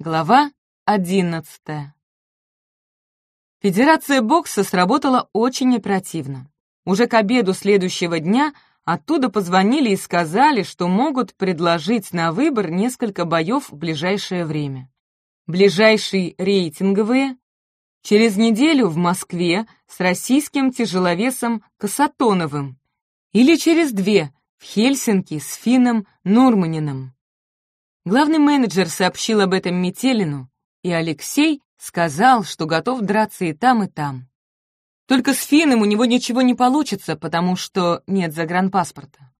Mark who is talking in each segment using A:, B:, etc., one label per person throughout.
A: Глава одиннадцатая. Федерация бокса сработала очень оперативно. Уже к обеду следующего дня оттуда позвонили и сказали, что могут предложить на выбор несколько боев в ближайшее время. Ближайшие рейтинговые через неделю в Москве с российским тяжеловесом Касатоновым или через две в Хельсинки с Финном Нурманиным. Главный менеджер сообщил об этом Метелину, и Алексей сказал, что готов драться и там, и там. Только с Финном у него ничего не получится, потому что нет загранпаспорта.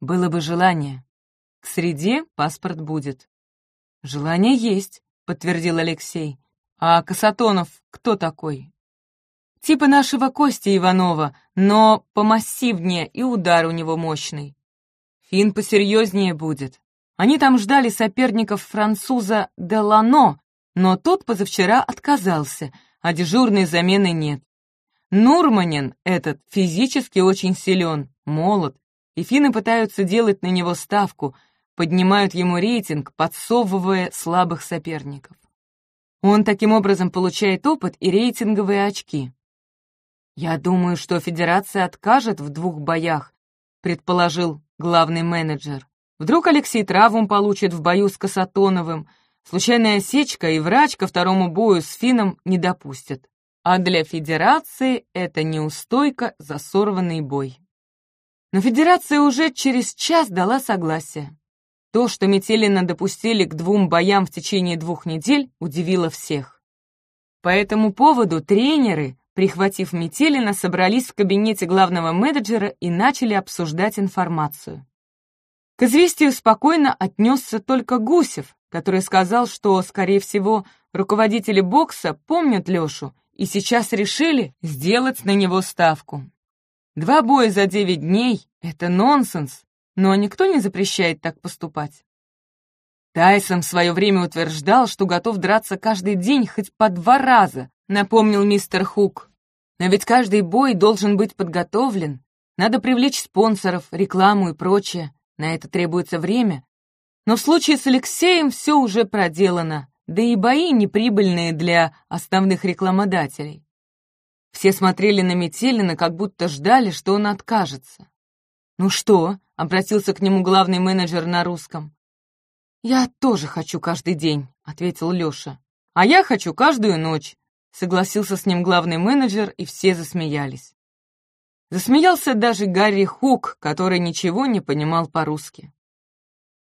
A: Было бы желание. К среде паспорт будет. Желание есть, подтвердил Алексей. А Касатонов кто такой? Типа нашего Кости Иванова, но помассивнее и удар у него мощный. Фин посерьезнее будет. Они там ждали соперников француза Делано, но тот позавчера отказался, а дежурной замены нет. Нурманин этот физически очень силен, молод, и финны пытаются делать на него ставку, поднимают ему рейтинг, подсовывая слабых соперников. Он таким образом получает опыт и рейтинговые очки. «Я думаю, что Федерация откажет в двух боях», предположил главный менеджер. Вдруг Алексей травму получит в бою с Касатоновым, случайная осечка и врач ко второму бою с Фином не допустят. А для Федерации это неустойка за сорванный бой. Но Федерация уже через час дала согласие. То, что Метелина допустили к двум боям в течение двух недель, удивило всех. По этому поводу тренеры, прихватив Метелина, собрались в кабинете главного менеджера и начали обсуждать информацию. К известию спокойно отнесся только Гусев, который сказал, что, скорее всего, руководители бокса помнят Лешу и сейчас решили сделать на него ставку. Два боя за девять дней — это нонсенс, но никто не запрещает так поступать. Тайсон в свое время утверждал, что готов драться каждый день хоть по два раза, напомнил мистер Хук. Но ведь каждый бой должен быть подготовлен. Надо привлечь спонсоров, рекламу и прочее. На это требуется время. Но в случае с Алексеем все уже проделано, да и бои неприбыльные для основных рекламодателей. Все смотрели на Метелина, как будто ждали, что он откажется. «Ну что?» — обратился к нему главный менеджер на русском. «Я тоже хочу каждый день», — ответил Леша. «А я хочу каждую ночь», — согласился с ним главный менеджер, и все засмеялись. Засмеялся даже Гарри Хук, который ничего не понимал по-русски.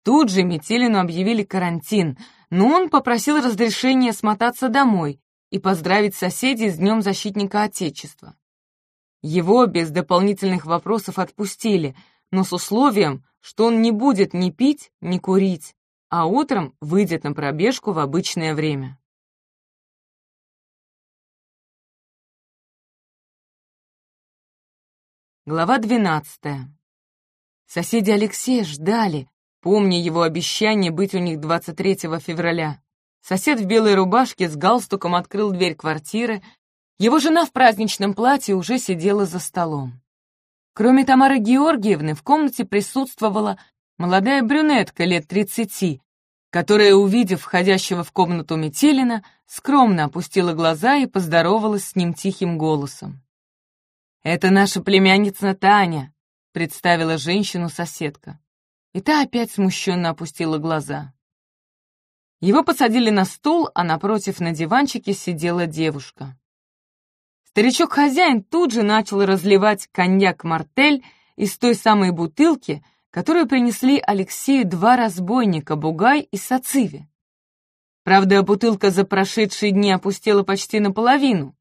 A: Тут же Метелину объявили карантин, но он попросил разрешения смотаться домой и поздравить соседей с Днем Защитника Отечества. Его без дополнительных вопросов отпустили, но с условием, что он не будет ни пить, ни курить, а утром выйдет на пробежку в обычное время. Глава двенадцатая. Соседи Алексея ждали, помня его обещание быть у них 23 февраля. Сосед в белой рубашке с галстуком открыл дверь квартиры. Его жена в праздничном платье уже сидела за столом. Кроме Тамары Георгиевны в комнате присутствовала молодая брюнетка лет тридцати, которая, увидев входящего в комнату Метелина, скромно опустила глаза и поздоровалась с ним тихим голосом. «Это наша племянница Таня», — представила женщину соседка. И та опять смущенно опустила глаза. Его посадили на стул, а напротив на диванчике сидела девушка. Старичок-хозяин тут же начал разливать коньяк-мартель из той самой бутылки, которую принесли Алексею два разбойника, Бугай и Сациви. Правда, бутылка за прошедшие дни опустела почти наполовину.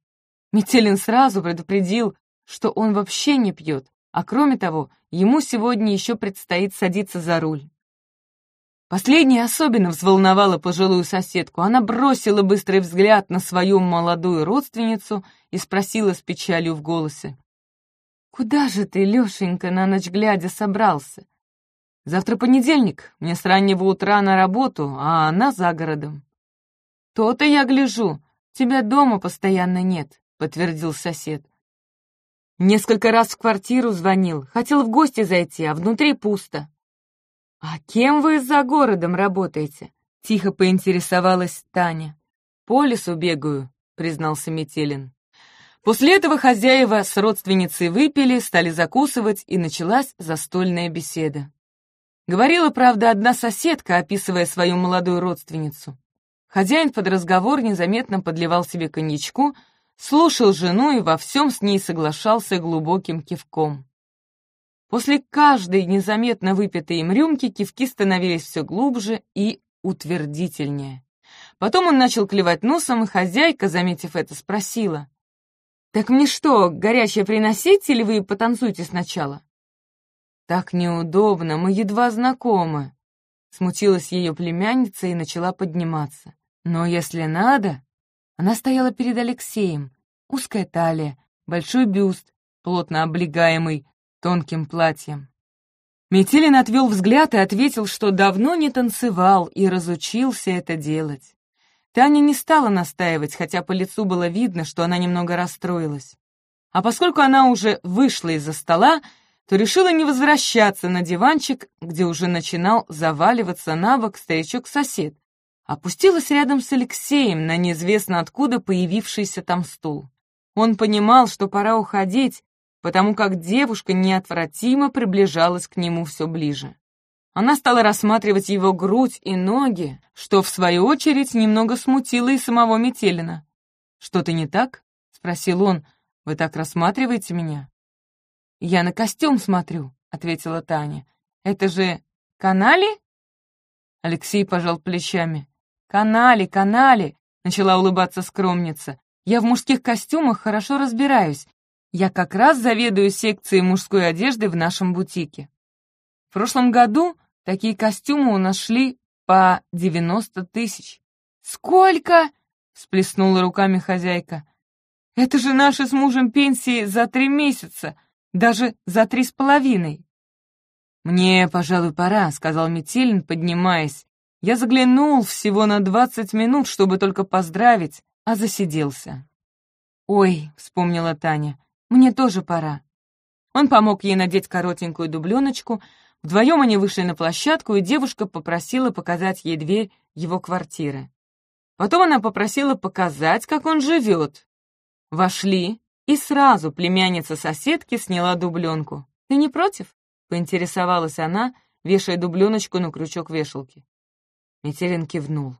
A: Метелин сразу предупредил, что он вообще не пьет, а кроме того, ему сегодня еще предстоит садиться за руль. Последняя особенно взволновала пожилую соседку. Она бросила быстрый взгляд на свою молодую родственницу и спросила с печалью в голосе. «Куда же ты, Лешенька, на ночь глядя собрался? Завтра понедельник, мне с раннего утра на работу, а она за городом». «То-то я гляжу, тебя дома постоянно нет», — подтвердил сосед. Несколько раз в квартиру звонил, хотел в гости зайти, а внутри пусто. «А кем вы за городом работаете?» Тихо поинтересовалась Таня. «По лесу бегаю», — признался Метелин. После этого хозяева с родственницей выпили, стали закусывать, и началась застольная беседа. Говорила, правда, одна соседка, описывая свою молодую родственницу. Хозяин под разговор незаметно подливал себе коньячку, слушал жену и во всем с ней соглашался глубоким кивком. После каждой незаметно выпитой им рюмки кивки становились все глубже и утвердительнее. Потом он начал клевать носом, и хозяйка, заметив это, спросила. «Так мне что, горячее приносить, или вы потанцуете сначала?» «Так неудобно, мы едва знакомы», — смутилась ее племянница и начала подниматься. «Но если надо...» Она стояла перед Алексеем. Узкая талия, большой бюст, плотно облегаемый тонким платьем. Метелин отвел взгляд и ответил, что давно не танцевал и разучился это делать. Таня не стала настаивать, хотя по лицу было видно, что она немного расстроилась. А поскольку она уже вышла из-за стола, то решила не возвращаться на диванчик, где уже начинал заваливаться на бок старичок-сосед. Опустилась рядом с Алексеем на неизвестно откуда появившийся там стул. Он понимал, что пора уходить, потому как девушка неотвратимо приближалась к нему все ближе. Она стала рассматривать его грудь и ноги, что, в свою очередь, немного смутило и самого Метелина. «Что-то не так?» — спросил он. «Вы так рассматриваете меня?» «Я на костюм смотрю», — ответила Таня. «Это же канали?» Алексей пожал плечами. «Канали, канали!» — начала улыбаться скромница. «Я в мужских костюмах хорошо разбираюсь. Я как раз заведую секцией мужской одежды в нашем бутике. В прошлом году такие костюмы у нас шли по 90 тысяч. «Сколько?» — всплеснула руками хозяйка. «Это же наши с мужем пенсии за три месяца, даже за три с половиной». «Мне, пожалуй, пора», — сказал Метелин, поднимаясь. «Я заглянул всего на двадцать минут, чтобы только поздравить, а засиделся». «Ой», — вспомнила Таня, мне тоже пора». Он помог ей надеть коротенькую дубленочку, вдвоем они вышли на площадку, и девушка попросила показать ей дверь его квартиры. Потом она попросила показать, как он живет. Вошли, и сразу племянница соседки сняла дубленку. «Ты не против?» — поинтересовалась она, вешая дубленочку на крючок вешалки. Метелин кивнул.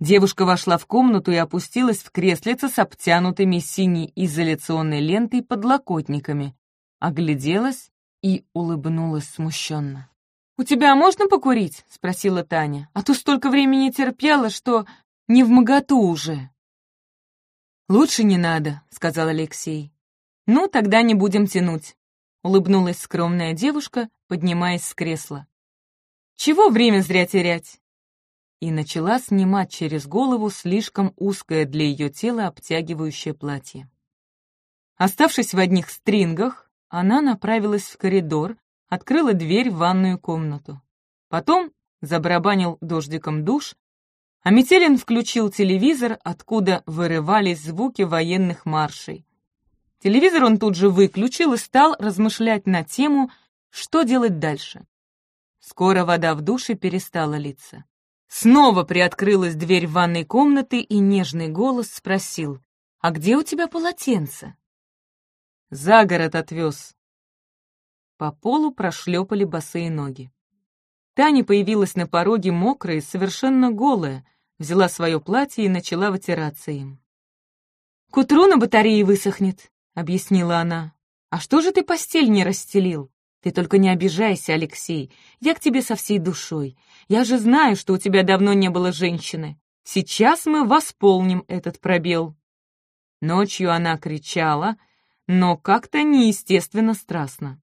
A: Девушка вошла в комнату и опустилась в креслице с обтянутыми синей изоляционной лентой подлокотниками, огляделась и улыбнулась смущенно. «У тебя можно покурить?» — спросила Таня. «А то столько времени терпела, что не в моготу уже». «Лучше не надо», — сказал Алексей. «Ну, тогда не будем тянуть», — улыбнулась скромная девушка, поднимаясь с кресла. «Чего время зря терять? И начала снимать через голову слишком узкое для ее тела обтягивающее платье. Оставшись в одних стрингах, она направилась в коридор, открыла дверь в ванную комнату. Потом забарабанил дождиком душ, а Метелин включил телевизор, откуда вырывались звуки военных маршей. Телевизор он тут же выключил и стал размышлять на тему, что делать дальше. Скоро вода в душе перестала литься. Снова приоткрылась дверь ванной комнаты, и нежный голос спросил, «А где у тебя полотенце?» «За город отвез». По полу прошлепали босые ноги. Таня появилась на пороге мокрая совершенно голая, взяла свое платье и начала вытираться им. «К утру на батарее высохнет», — объяснила она. «А что же ты постель не расстелил? Ты только не обижайся, Алексей. Я к тебе со всей душой. Я же знаю, что у тебя давно не было женщины. Сейчас мы восполним этот пробел». Ночью она кричала, но как-то неестественно страстно.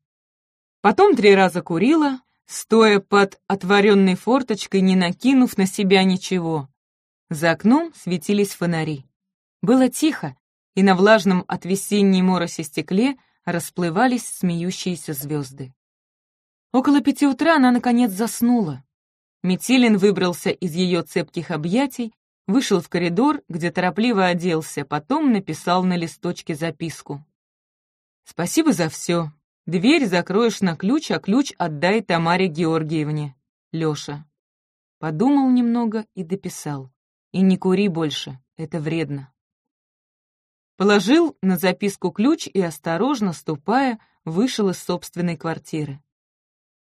A: Потом три раза курила, стоя под отворенной форточкой, не накинув на себя ничего. За окном светились фонари. Было тихо, и на влажном от весенней мороси стекле расплывались смеющиеся звезды. Около пяти утра она, наконец, заснула. Метелин выбрался из ее цепких объятий, вышел в коридор, где торопливо оделся, потом написал на листочке записку. «Спасибо за все. Дверь закроешь на ключ, а ключ отдай Тамаре Георгиевне. Леша». подумал немного и дописал. «И не кури больше, это вредно». Положил на записку ключ и, осторожно ступая, вышел из собственной квартиры.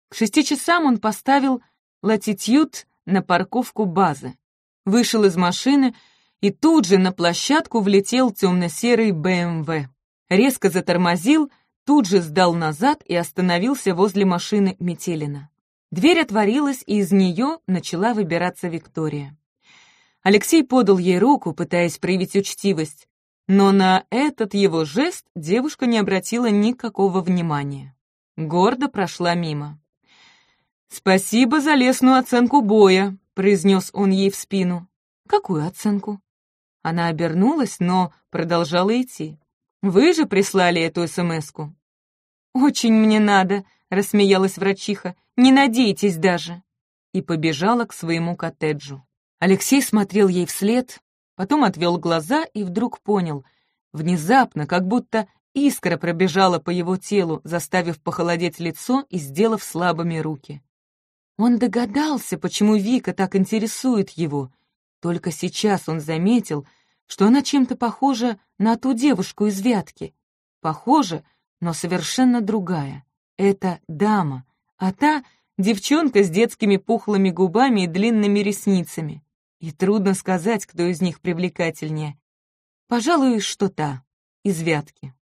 A: К шести часам он поставил латитюд на парковку базы, вышел из машины и тут же на площадку влетел темно-серый БМВ. Резко затормозил, тут же сдал назад и остановился возле машины Метелина. Дверь отворилась, и из нее начала выбираться Виктория. Алексей подал ей руку, пытаясь проявить учтивость, но на этот его жест девушка не обратила никакого внимания. Гордо прошла мимо. «Спасибо за лесную оценку боя», — произнес он ей в спину. «Какую оценку?» Она обернулась, но продолжала идти. «Вы же прислали эту СМС-ку?» «Очень мне надо», — рассмеялась врачиха. «Не надейтесь даже». И побежала к своему коттеджу. Алексей смотрел ей вслед, потом отвел глаза и вдруг понял. Внезапно, как будто искра пробежала по его телу, заставив похолодеть лицо и сделав слабыми руки. Он догадался, почему Вика так интересует его. Только сейчас он заметил, что она чем-то похожа на ту девушку из Вятки. Похожа, но совершенно другая. Это дама, а та — девчонка с детскими пухлыми губами и длинными ресницами. И трудно сказать, кто из них привлекательнее. Пожалуй, что та, из Вятки.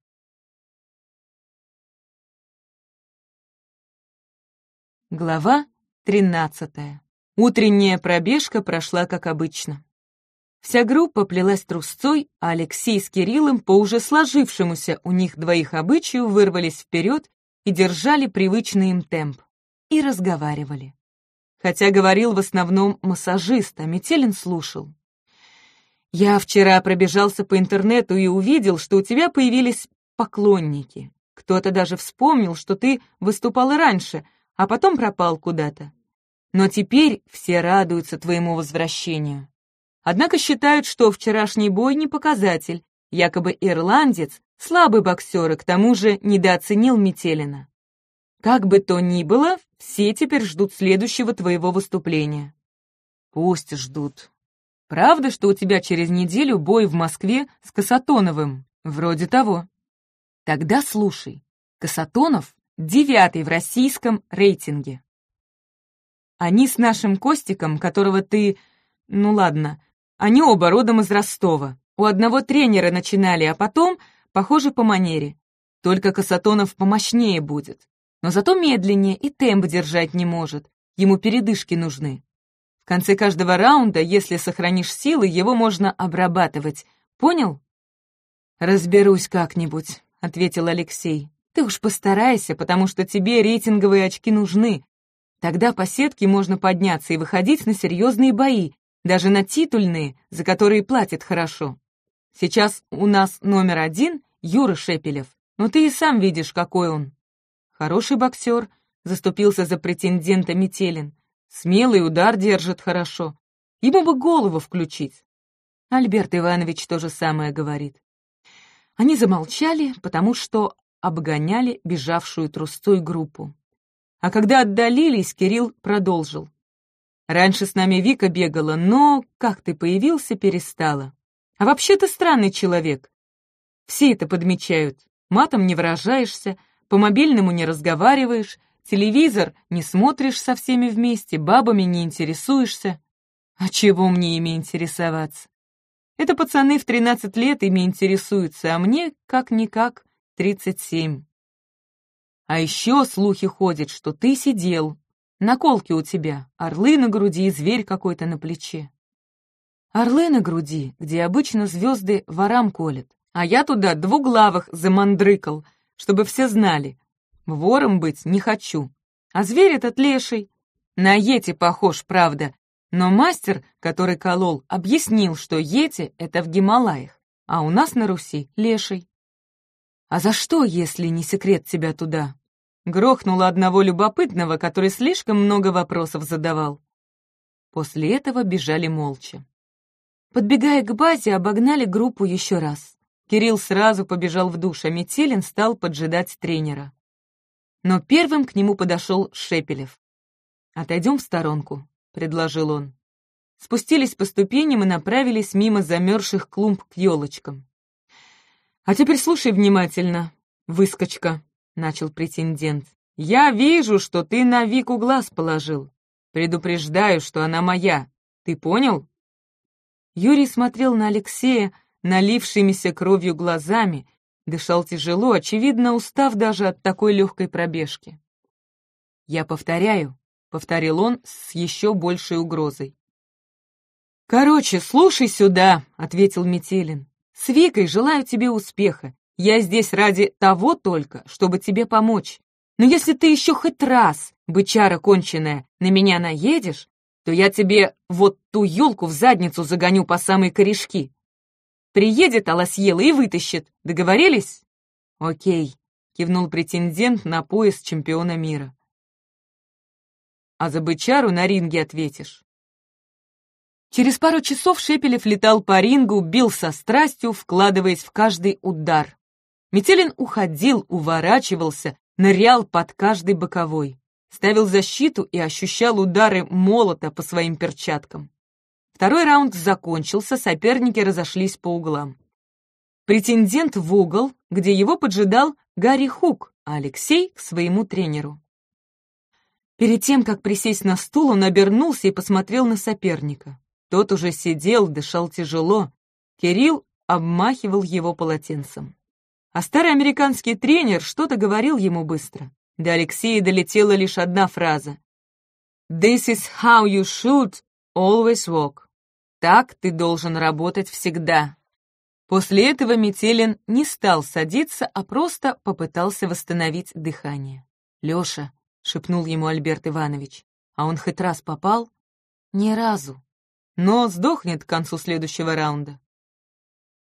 A: Глава тринадцатая. Утренняя пробежка прошла как обычно. Вся группа плелась трусцой, а Алексей с Кириллом по уже сложившемуся у них двоих обычаю вырвались вперед и держали привычный им темп. И разговаривали. Хотя говорил в основном массажист, а Метелин слушал. «Я вчера пробежался по интернету и увидел, что у тебя появились поклонники. Кто-то даже вспомнил, что ты выступал раньше, а потом пропал куда-то. Но теперь все радуются твоему возвращению. Однако считают, что вчерашний бой не показатель. Якобы ирландец, слабый боксер и к тому же недооценил Метелина. Как бы то ни было, все теперь ждут следующего твоего выступления. Пусть ждут. Правда, что у тебя через неделю бой в Москве с Касатоновым? Вроде того. Тогда слушай. Касатонов девятый в российском рейтинге. Они с нашим Костиком, которого ты... Ну ладно, они оба родом из Ростова. У одного тренера начинали, а потом, похоже, по манере. Только Касатонов помощнее будет. Но зато медленнее и темп держать не может. Ему передышки нужны. В конце каждого раунда, если сохранишь силы, его можно обрабатывать. Понял? «Разберусь как-нибудь», — ответил Алексей. «Ты уж постарайся, потому что тебе рейтинговые очки нужны. Тогда по сетке можно подняться и выходить на серьезные бои, даже на титульные, за которые платят хорошо. Сейчас у нас номер один Юра Шепелев, но ты и сам видишь, какой он. Хороший боксер, заступился за претендента Метелин. Смелый удар держит хорошо. Ему бы голову включить. Альберт Иванович то же самое говорит. Они замолчали, потому что обгоняли бежавшую трустой группу. А когда отдалились, Кирилл продолжил. Раньше с нами Вика бегала, но, как ты появился, перестала. А вообще ты странный человек. Все это подмечают. Матом не выражаешься, по мобильному не разговариваешь, телевизор не смотришь со всеми вместе, бабами не интересуешься. А чего мне ими интересоваться? Это пацаны в 13 лет ими интересуются, а мне, как-никак, 37. А еще слухи ходят, что ты сидел, Наколки у тебя, орлы на груди и зверь какой-то на плече. Орлы на груди, где обычно звезды ворам колят, а я туда двуглавых замандрыкал, чтобы все знали. Вором быть не хочу. А зверь этот леший. На Йети похож, правда, но мастер, который колол, объяснил, что Йети — это в Гималаях, а у нас на Руси — леший. А за что, если не секрет тебя туда? Грохнула одного любопытного, который слишком много вопросов задавал. После этого бежали молча. Подбегая к базе, обогнали группу еще раз. Кирилл сразу побежал в душ, а Метелин стал поджидать тренера. Но первым к нему подошел Шепелев. «Отойдем в сторонку», — предложил он. Спустились по ступеням и направились мимо замерзших клумб к елочкам. «А теперь слушай внимательно, выскочка», — начал претендент. «Я вижу, что ты на Вику глаз положил. Предупреждаю, что она моя. Ты понял?» Юрий смотрел на Алексея налившимися кровью глазами, дышал тяжело, очевидно, устав даже от такой легкой пробежки. «Я повторяю», — повторил он с еще большей угрозой. «Короче, слушай сюда», — ответил Метелин. «С Викой желаю тебе успеха. Я здесь ради того только, чтобы тебе помочь. Но если ты еще хоть раз, бычара конченая, на меня наедешь, то я тебе вот ту елку в задницу загоню по самой корешки. Приедет, а съела и вытащит. Договорились? Окей, кивнул претендент на пояс чемпиона мира. А за бычару на ринге ответишь. Через пару часов Шепелев летал по рингу, бил со страстью, вкладываясь в каждый удар. Метелин уходил, уворачивался, нырял под каждый боковой ставил защиту и ощущал удары молота по своим перчаткам. Второй раунд закончился, соперники разошлись по углам. Претендент в угол, где его поджидал Гарри Хук, а Алексей к своему тренеру. Перед тем, как присесть на стул, он обернулся и посмотрел на соперника. Тот уже сидел, дышал тяжело. Кирилл обмахивал его полотенцем. А старый американский тренер что-то говорил ему быстро. До Алексея долетела лишь одна фраза. «This is how you should always walk». Так ты должен работать всегда. После этого Метелин не стал садиться, а просто попытался восстановить дыхание. «Леша», — шепнул ему Альберт Иванович, «а он хоть раз попал?» «Ни разу. Но сдохнет к концу следующего раунда».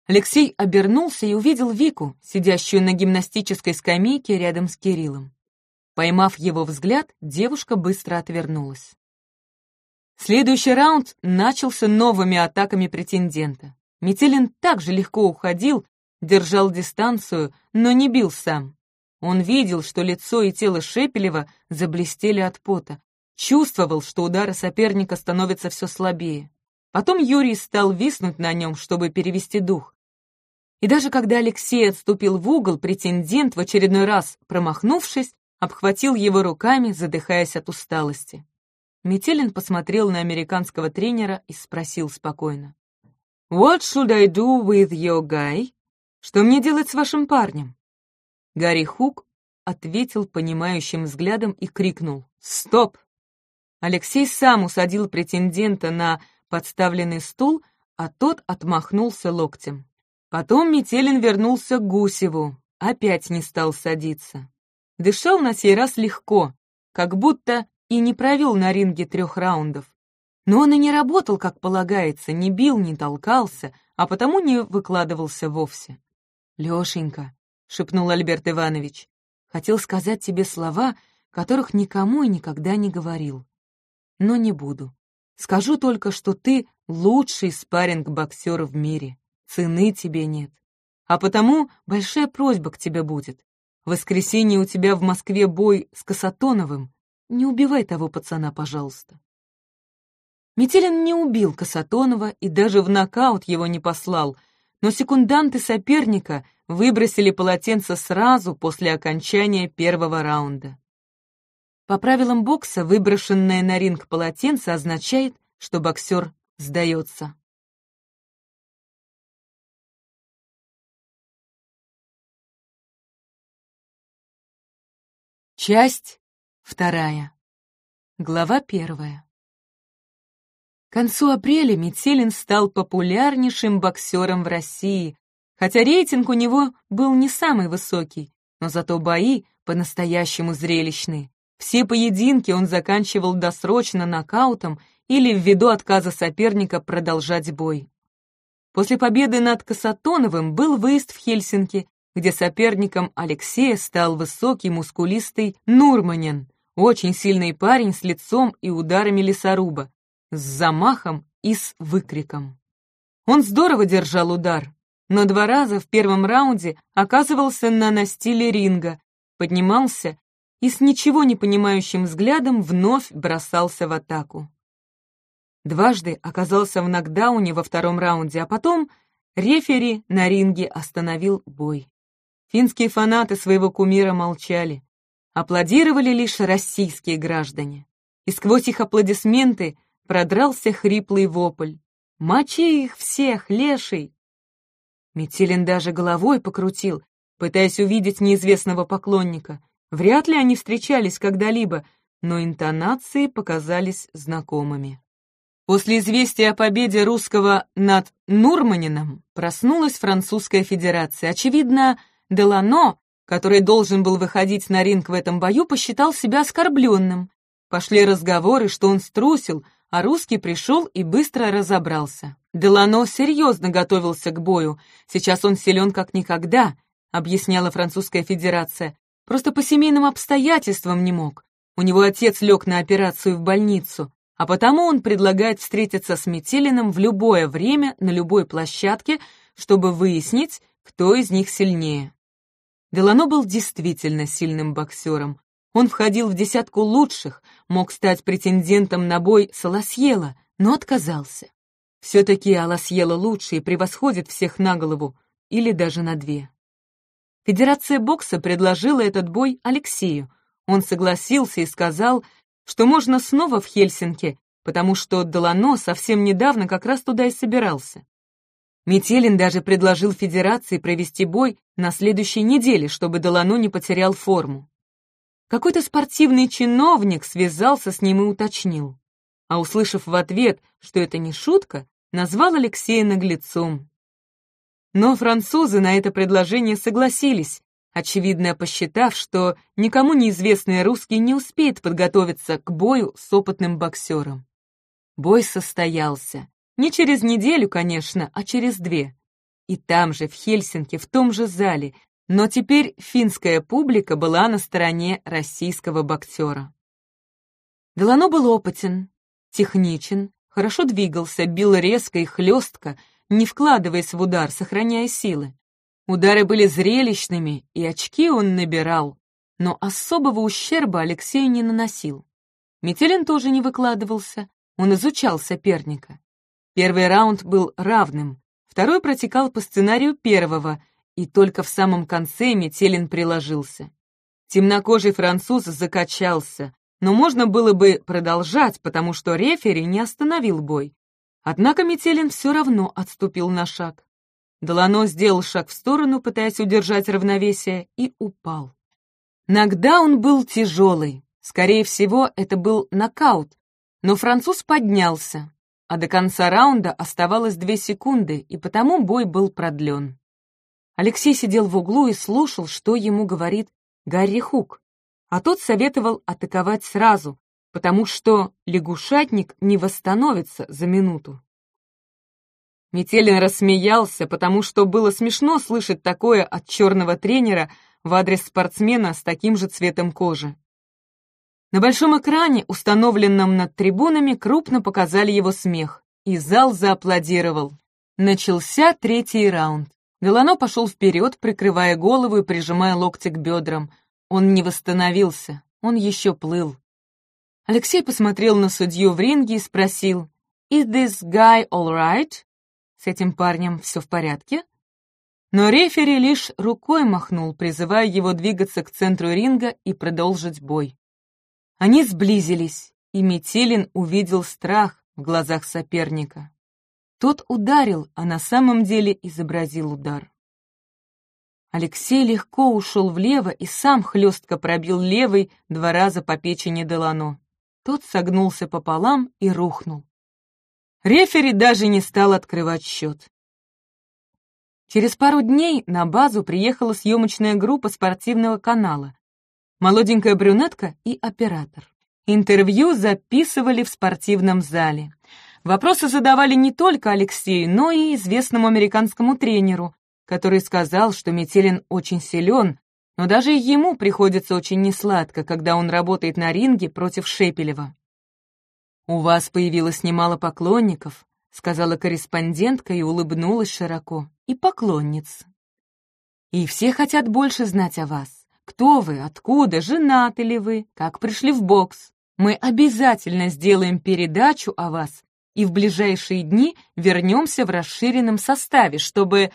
A: Алексей обернулся и увидел Вику, сидящую на гимнастической скамейке рядом с Кириллом. Поймав его взгляд, девушка быстро отвернулась. Следующий раунд начался новыми атаками претендента. Метелин также легко уходил, держал дистанцию, но не бил сам. Он видел, что лицо и тело Шепелева заблестели от пота, чувствовал, что удары соперника становятся все слабее. Потом Юрий стал виснуть на нем, чтобы перевести дух. И даже когда Алексей отступил в угол, претендент, в очередной раз промахнувшись, обхватил его руками, задыхаясь от усталости. Метелин посмотрел на американского тренера и спросил спокойно. «What should I do with your guy?» «Что мне делать с вашим парнем?» Гарри Хук ответил понимающим взглядом и крикнул «Стоп!». Алексей сам усадил претендента на подставленный стул, а тот отмахнулся локтем. Потом Метелин вернулся к Гусеву, опять не стал садиться. Дышал на сей раз легко, как будто и не провел на ринге трех раундов. Но он и не работал, как полагается, не бил, не толкался, а потому не выкладывался вовсе. «Лешенька», — шепнул Альберт Иванович, — «хотел сказать тебе слова, которых никому и никогда не говорил. Но не буду. Скажу только, что ты лучший спарринг-боксер в мире. Цены тебе нет. А потому большая просьба к тебе будет. В воскресенье у тебя в Москве бой с Касатоновым. Не убивай того пацана, пожалуйста. Метелин не убил Касатонова и даже в нокаут его не послал, но секунданты соперника выбросили полотенце сразу после окончания первого раунда. По правилам бокса, выброшенное на ринг полотенце означает, что боксер сдается. Часть вторая. Глава первая. К концу апреля Метелин стал популярнейшим боксером в России, хотя рейтинг у него был не самый высокий, но зато бои по-настоящему зрелищные. Все поединки он заканчивал досрочно нокаутом или ввиду отказа соперника продолжать бой. После победы над Касатоновым был выезд в Хельсинки, где соперником Алексея стал высокий мускулистый Нурманин, очень сильный парень с лицом и ударами лесоруба, с замахом и с выкриком. Он здорово держал удар, но два раза в первом раунде оказывался на настиле ринга, поднимался и с ничего не понимающим взглядом вновь бросался в атаку. Дважды оказался в нокдауне во втором раунде, а потом рефери на ринге остановил бой. Финские фанаты своего кумира молчали. Аплодировали лишь российские граждане. И сквозь их аплодисменты продрался хриплый вопль. «Мочи их всех, леший!» Метелин даже головой покрутил, пытаясь увидеть неизвестного поклонника. Вряд ли они встречались когда-либо, но интонации показались знакомыми. После известия о победе русского над Нурманином проснулась Французская Федерация. Очевидно, Делано, который должен был выходить на ринг в этом бою, посчитал себя оскорбленным. Пошли разговоры, что он струсил, а русский пришел и быстро разобрался. Делано серьезно готовился к бою. Сейчас он силен как никогда, объясняла Французская Федерация. Просто по семейным обстоятельствам не мог. У него отец лег на операцию в больницу, а потому он предлагает встретиться с Метелиным в любое время на любой площадке, чтобы выяснить, кто из них сильнее. Делано был действительно сильным боксером. Он входил в десятку лучших, мог стать претендентом на бой с Аласьела, но отказался. Все-таки Аласьела лучше и превосходит всех на голову, или даже на две. Федерация бокса предложила этот бой Алексею. Он согласился и сказал, что можно снова в Хельсинки, потому что Долано совсем недавно как раз туда и собирался. Метелин даже предложил Федерации провести бой на следующей неделе, чтобы Долано не потерял форму. Какой-то спортивный чиновник связался с ним и уточнил. А услышав в ответ, что это не шутка, назвал Алексея наглецом. Но французы на это предложение согласились, очевидно посчитав, что никому неизвестный русский не успеет подготовиться к бою с опытным боксером. Бой состоялся. Не через неделю, конечно, а через две. И там же, в Хельсинки, в том же зале, но теперь финская публика была на стороне российского боксера. Делано был опытен, техничен, хорошо двигался, бил резко и хлестко, не вкладываясь в удар, сохраняя силы. Удары были зрелищными, и очки он набирал, но особого ущерба Алексею не наносил. Метелин тоже не выкладывался, он изучал соперника. Первый раунд был равным, второй протекал по сценарию первого, и только в самом конце Метелин приложился. Темнокожий француз закачался, но можно было бы продолжать, потому что рефери не остановил бой. Однако Метелин все равно отступил на шаг. Долано сделал шаг в сторону, пытаясь удержать равновесие, и упал. Нокдаун был тяжелый. Скорее всего, это был нокаут, но француз поднялся, а до конца раунда оставалось две секунды, и потому бой был продлен. Алексей сидел в углу и слушал, что ему говорит Гарри Хук, а тот советовал атаковать сразу, потому что лягушатник не восстановится за минуту. Метелин рассмеялся, потому что было смешно слышать такое от черного тренера в адрес спортсмена с таким же цветом кожи. На большом экране, установленном над трибунами, крупно показали его смех, и зал зааплодировал. Начался третий раунд. Делано пошел вперед, прикрывая голову и прижимая локти к бедрам. Он не восстановился, он еще плыл. Алексей посмотрел на судью в ринге и спросил, «Is this guy all right?» «С этим парнем все в порядке?» Но рефери лишь рукой махнул, призывая его двигаться к центру ринга и продолжить бой. Они сблизились, и Метелин увидел страх в глазах соперника. Тот ударил, а на самом деле изобразил удар. Алексей легко ушел влево и сам хлестко пробил левый два раза по печени Делано. Тот согнулся пополам и рухнул. Рефери даже не стал открывать счет. Через пару дней на базу приехала съемочная группа спортивного канала, молоденькая брюнетка и оператор. Интервью записывали в спортивном зале. Вопросы задавали не только Алексею, но и известному американскому тренеру, который сказал, что Метелин очень силен, но даже ему приходится очень несладко, когда он работает на ринге против Шепелева. «У вас появилось немало поклонников», — сказала корреспондентка и улыбнулась широко. «И поклонниц. И все хотят больше знать о вас. Кто вы, откуда, женаты ли вы, как пришли в бокс. Мы обязательно сделаем передачу о вас и в ближайшие дни вернемся в расширенном составе, чтобы...»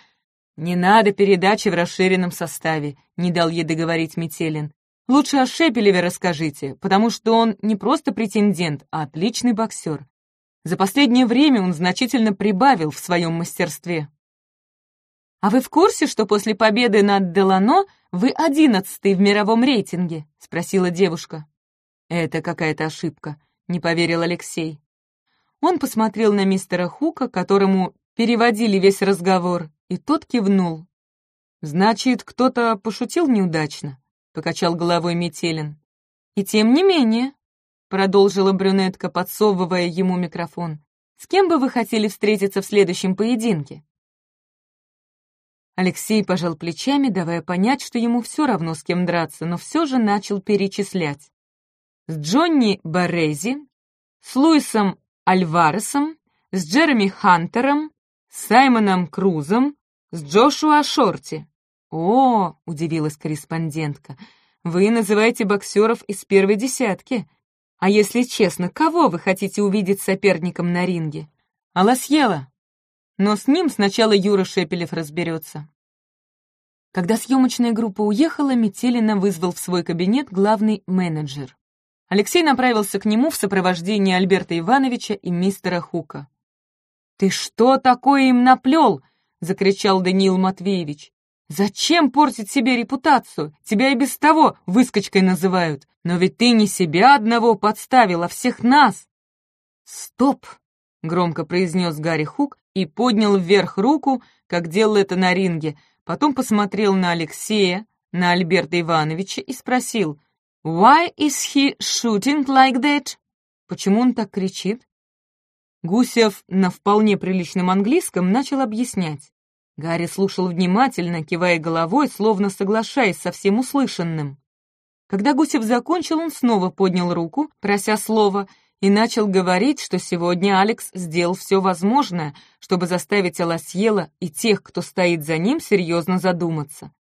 A: «Не надо передачи в расширенном составе», — не дал ей договорить Метелин. «Лучше о Шепелеве расскажите, потому что он не просто претендент, а отличный боксер. За последнее время он значительно прибавил в своем мастерстве». «А вы в курсе, что после победы над Делано вы одиннадцатый в мировом рейтинге?» — спросила девушка. «Это какая-то ошибка», — не поверил Алексей. Он посмотрел на мистера Хука, которому переводили весь разговор, и тот кивнул. «Значит, кто-то пошутил неудачно?» — покачал головой Метелин. «И тем не менее», — продолжила брюнетка, подсовывая ему микрофон, «с кем бы вы хотели встретиться в следующем поединке?» Алексей пожал плечами, давая понять, что ему все равно с кем драться, но все же начал перечислять. С Джонни Борези, с Луисом Альваресом, с Джереми Хантером, с Саймоном Крузом, с Джошуа Шорти. «О!» — удивилась корреспондентка. «Вы называете боксеров из первой десятки. А если честно, кого вы хотите увидеть соперником на ринге? Аласьела, но с ним сначала Юра Шепелев разберется. Когда съемочная группа уехала, Метелина вызвал в свой кабинет главный менеджер. Алексей направился к нему в сопровождении Альберта Ивановича и мистера Хука. «Ты что такое им наплел?» — закричал Даниил Матвеевич. «Зачем портить себе репутацию? Тебя и без того выскочкой называют. Но ведь ты не себя одного подставил, а всех нас!» «Стоп!» — громко произнес Гарри Хук и поднял вверх руку, как делал это на ринге, потом посмотрел на Алексея, на Альберта Ивановича и спросил, «Why is he shooting like that?» Почему он так кричит? Гусев на вполне приличном английском начал объяснять. Гарри слушал внимательно, кивая головой, словно соглашаясь со всем услышанным. Когда Гусев закончил, он снова поднял руку, прося слова, и начал говорить, что сегодня Алекс сделал все возможное, чтобы заставить Аласьела и тех, кто стоит за ним, серьезно задуматься.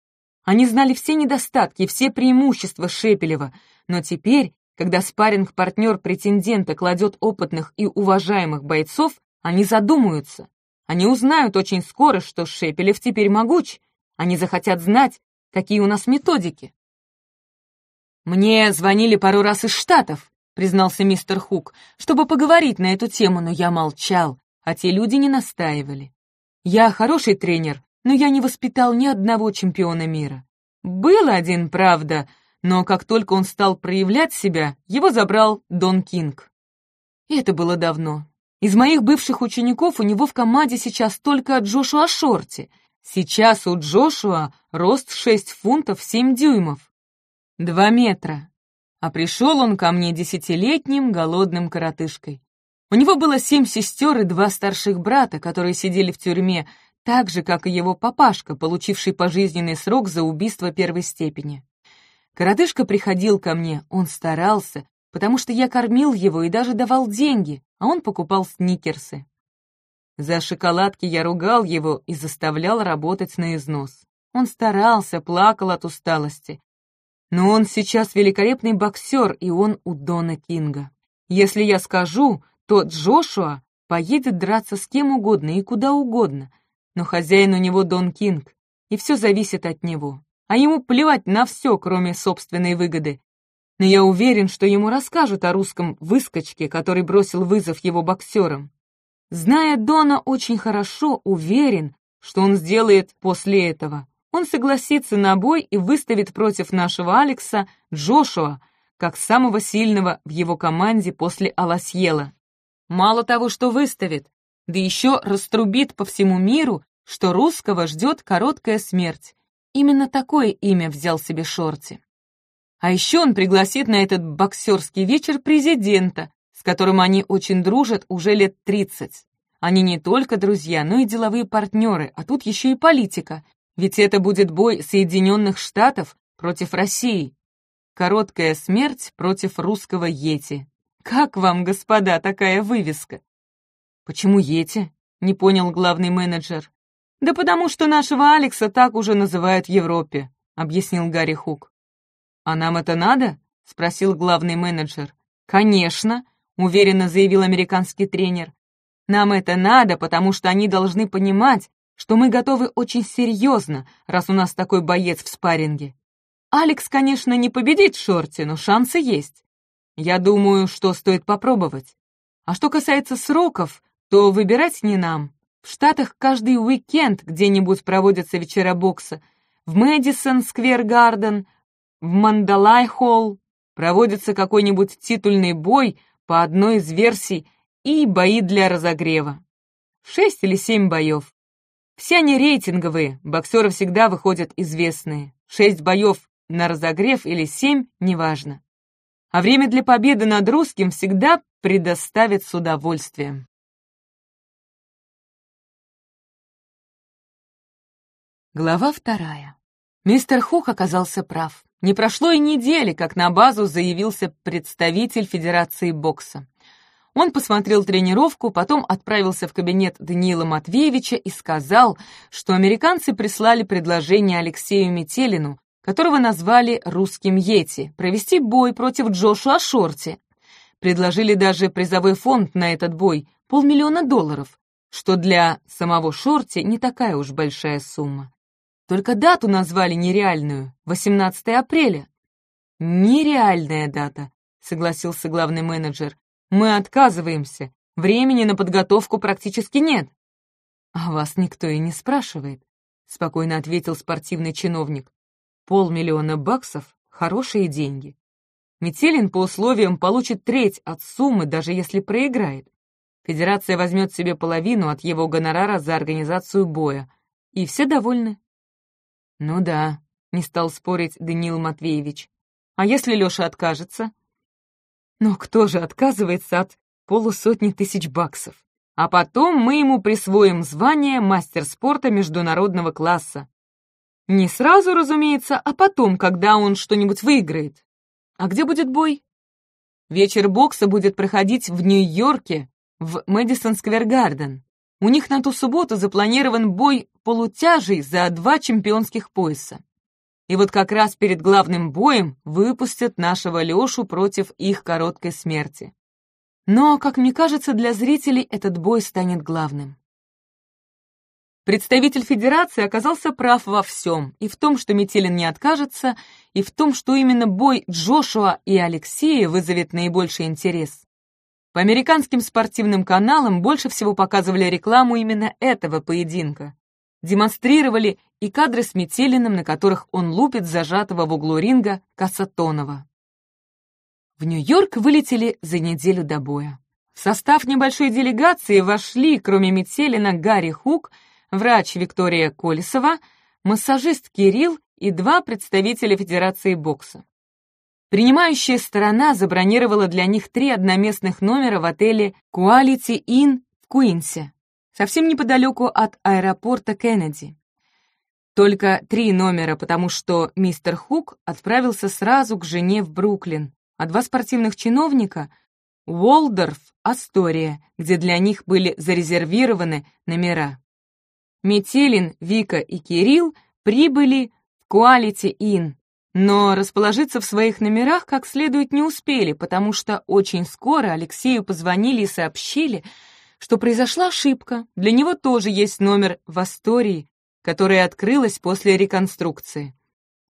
A: Они знали все недостатки, все преимущества Шепелева, но теперь, когда спарринг-партнер претендента кладет опытных и уважаемых бойцов, они задумаются. Они узнают очень скоро, что Шепелев теперь могуч. Они захотят знать, какие у нас методики. Мне звонили пару раз из Штатов, — признался мистер Хук, чтобы поговорить на эту тему, но я молчал, а те люди не настаивали. Я хороший тренер, но я не воспитал ни одного чемпиона мира. Был один, правда, но как только он стал проявлять себя, его забрал Дон Кинг. И это было давно. Из моих бывших учеников у него в команде сейчас только Джошуа Шорти. Сейчас у Джошуа рост 6 фунтов 7 дюймов. Два метра, а пришел он ко мне десятилетним голодным коротышкой. У него было семь сестер и два старших брата, которые сидели в тюрьме, так же, как и его папашка, получивший пожизненный срок за убийство первой степени. Коротышка приходил ко мне, он старался, потому что я кормил его и даже давал деньги, а он покупал сникерсы. За шоколадки я ругал его и заставлял работать на износ. Он старался, плакал от усталости, но он сейчас великолепный боксер, и он у Дона Кинга. Если я скажу, то Джошуа поедет драться с кем угодно и куда угодно, но хозяин у него Дон Кинг, и все зависит от него. А ему плевать на все, кроме собственной выгоды. Но я уверен, что ему расскажут о русском выскочке, который бросил вызов его боксерам. Зная Дона очень хорошо, уверен, что он сделает после этого он согласится на бой и выставит против нашего Алекса Джошуа, как самого сильного в его команде после Аласьела. Мало того, что выставит, да еще раструбит по всему миру, что русского ждет короткая смерть. Именно такое имя взял себе Шорти. А еще он пригласит на этот боксерский вечер президента, с которым они очень дружат уже лет 30. Они не только друзья, но и деловые партнеры, а тут еще и политика. Ведь это будет бой Соединенных Штатов против России. Короткая смерть против русского Йети. Как вам, господа, такая вывеска? Почему Йети? Не понял главный менеджер. Да потому что нашего Алекса так уже называют в Европе, объяснил Гарри Хук. А нам это надо? Спросил главный менеджер. Конечно, уверенно заявил американский тренер. Нам это надо, потому что они должны понимать, что мы готовы очень серьезно, раз у нас такой боец в спарринге. Алекс, конечно, не победит Шорти, но шансы есть. Я думаю, что стоит попробовать. А что касается сроков, то выбирать не нам. В Штатах каждый уикенд где-нибудь проводятся вечера бокса. В Мэдисон Сквер Гарден, в Мандалай Холл проводится какой-нибудь титульный бой по одной из версий и бои для разогрева. Шесть или семь боев. Все они рейтинговые, боксеры всегда выходят известные. Шесть боев на разогрев или семь, неважно. А время для победы над русским всегда предоставит с удовольствием. Глава вторая. Мистер Хук оказался прав. Не прошло и недели, как на базу заявился представитель Федерации бокса. Он посмотрел тренировку, потом отправился в кабинет Даниила Матвеевича и сказал, что американцы прислали предложение Алексею Метелину, которого назвали «русским Йети», провести бой против Джошуа Шорти. Предложили даже призовой фонд на этот бой — полмиллиона долларов, что для самого Шорти не такая уж большая сумма. Только дату назвали нереальную — 18 апреля. «Нереальная дата», — согласился главный менеджер. «Мы отказываемся. Времени на подготовку практически нет». «А вас никто и не спрашивает», — спокойно ответил спортивный чиновник. «Полмиллиона баксов — хорошие деньги. Метелин по условиям получит треть от суммы, даже если проиграет. Федерация возьмет себе половину от его гонорара за организацию боя. И все довольны. «Ну да», — не стал спорить Даниил Матвеевич. «А если Лёша откажется?» «Но кто же отказывается от полусотни тысяч баксов? А потом мы ему присвоим звание мастер спорта международного класса. Не сразу, разумеется, а потом, когда он что-нибудь выиграет. А где будет бой?» Вечер бокса будет проходить в Нью-Йорке, в Мэдисон Сквер Гарден. У них на ту субботу запланирован бой полутяжей за два чемпионских пояса. И вот как раз перед главным боем выпустят нашего Лешу против их короткой смерти. Но, как мне кажется, для зрителей этот бой станет главным. Представитель Федерации оказался прав во всем, и в том, что Метелин не откажется, и в том, что именно бой Джошуа и Алексея вызовет наибольший интерес. По американским спортивным каналам больше всего показывали рекламу именно этого поединка. Демонстрировали и кадры с Метелиным, на которых он лупит зажатого в углу ринга Касатонова. В Нью-Йорк вылетели за неделю до боя. В состав небольшой делегации вошли, кроме Метелина, Гарри Хук, врач Виктория Колесова, массажист Кирилл и два представителя Федерации бокса. Принимающая сторона забронировала для них три одноместных номера в отеле Quality Inn в Куинсе, совсем неподалеку от аэропорта Кеннеди. Только три номера, потому что мистер Хук отправился сразу к жене в Бруклин, а два спортивных чиновника — Уолдорф, Астория, где для них были зарезервированы номера. Метелин, Вика и Кирилл прибыли в Quality Inn, но расположиться в своих номерах как следует не успели, потому что очень скоро Алексею позвонили и сообщили, что произошла ошибка. Для него тоже есть номер в Астории, которая открылась после реконструкции.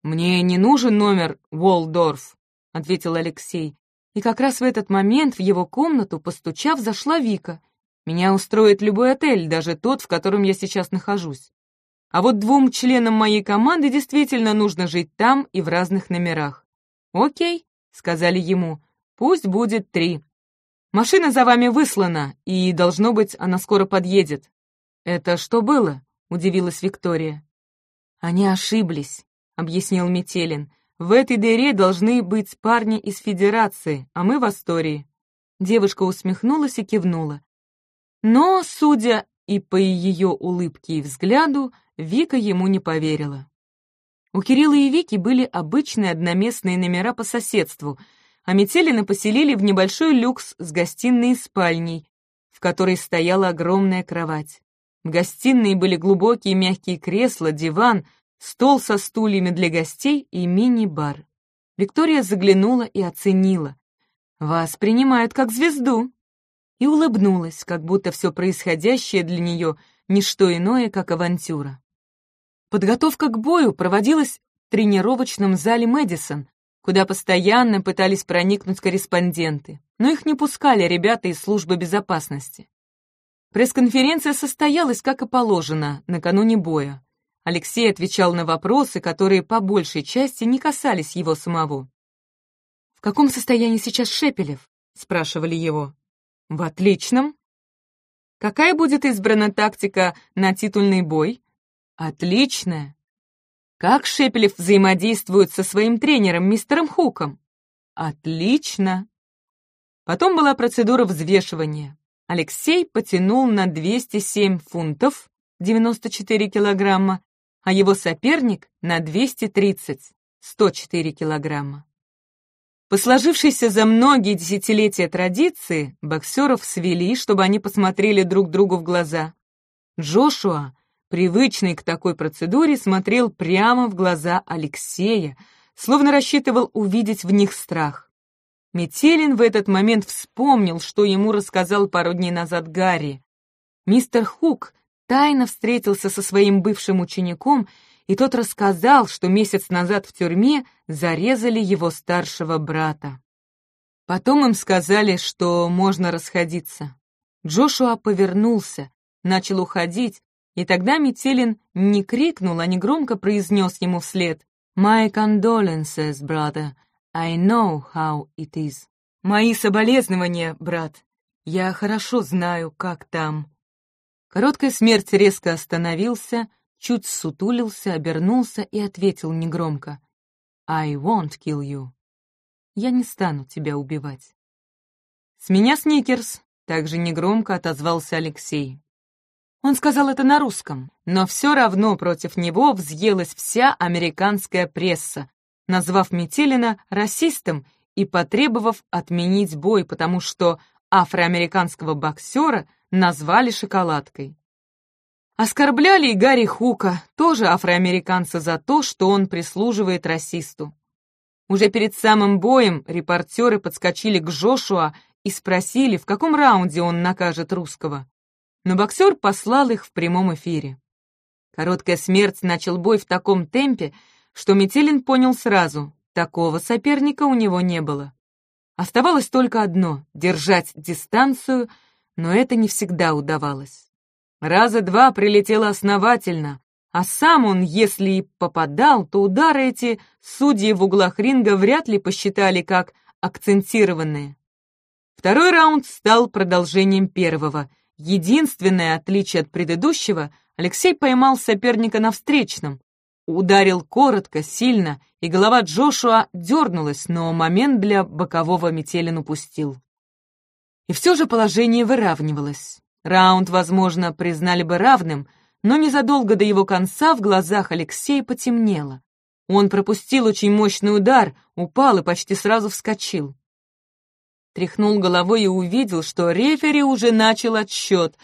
A: «Мне не нужен номер Уолдорф», — ответил Алексей. И как раз в этот момент в его комнату, постучав, зашла Вика. «Меня устроит любой отель, даже тот, в котором я сейчас нахожусь. А вот двум членам моей команды действительно нужно жить там и в разных номерах. «Окей», — сказали ему, — «пусть будет три. Машина за вами выслана, и, должно быть, она скоро подъедет». «Это что было?» — удивилась Виктория. «Они ошиблись», — объяснил Метелин. «В этой дыре должны быть парни из Федерации, а мы в Астории». Девушка усмехнулась и кивнула. Но, судя и по ее улыбке и взгляду, Вика ему не поверила. У Кирилла и Вики были обычные одноместные номера по соседству, а Метелина поселили в небольшой люкс с гостиной и спальней, в которой стояла огромная кровать. В гостиной были глубокие мягкие кресла, диван, стол со стульями для гостей и мини-бар. Виктория заглянула и оценила. «Вас принимают как звезду». и улыбнулась, как будто все происходящее для нее не что иное, как авантюра. Подготовка к бою проводилась в тренировочном зале Мэдисон, куда постоянно пытались проникнуть корреспонденты, но их не пускали ребята из службы безопасности. Пресс-конференция состоялась, как и положено, накануне боя. Алексей отвечал на вопросы, которые по большей части не касались его самого. «В каком состоянии сейчас Шепелев?» — спрашивали его. «В отличном». «Какая будет избрана тактика на титульный бой?» «Отличная». «Как Шепелев взаимодействует со своим тренером, мистером Хуком?» «Отлично». Потом была процедура взвешивания. Алексей потянул на 207 фунтов, 94 килограмма, а его соперник на 230, 104 килограмма. По сложившейся за многие десятилетия традиции, боксеров свели, чтобы они посмотрели друг другу в глаза. Джошуа, привычный к такой процедуре, смотрел прямо в глаза Алексея, словно рассчитывал увидеть в них страх. Метелин в этот момент вспомнил, что ему рассказал пару дней назад Гарри. Мистер Хук тайно встретился со своим бывшим учеником и тот рассказал, что месяц назад в тюрьме зарезали его старшего брата. Потом им сказали, что можно расходиться. Джошуа повернулся, начал уходить, и тогда Метелин не крикнул, а негромко произнес ему вслед «My condolences, brother. I know how it is». «Мои соболезнования, брат. Я хорошо знаю, как там». Короткая смерть резко остановился, чуть сутулился, обернулся и ответил негромко. «I won't kill you». «Я не стану тебя убивать». «С меня сникерс», — также негромко отозвался Алексей. Он сказал это на русском, но все равно против него взъелась вся американская пресса, назвав Метелина расистом и потребовав отменить бой, потому что афроамериканского боксера назвали шоколадкой. Оскорбляли и Гарри Хука, тоже афроамериканца, за то, что он прислуживает расисту. Уже перед самым боем репортеры подскочили к Жошуа и спросили, в каком раунде он накажет русского. Но боксер послал их в прямом эфире. Короткая смерть начал бой в таком темпе, что Метелин понял сразу, такого соперника у него не было. Оставалось только одно — держать дистанцию, но это не всегда удавалось. Раза два прилетело основательно, а сам он, если и попадал, то удары эти судьи в углах ринга вряд ли посчитали как акцентированные. Второй раунд стал продолжением первого. Единственное отличие от предыдущего, Алексей поймал соперника на встречном. Ударил коротко, сильно, и голова Джошуа дернулась, но момент для бокового Метелин упустил. И все же положение выравнивалось. Раунд, возможно, признали бы равным, но незадолго до его конца в глазах Алексея потемнело. Он пропустил очень мощный удар, упал и почти сразу вскочил. Тряхнул головой и увидел, что рефери уже начал отсчет,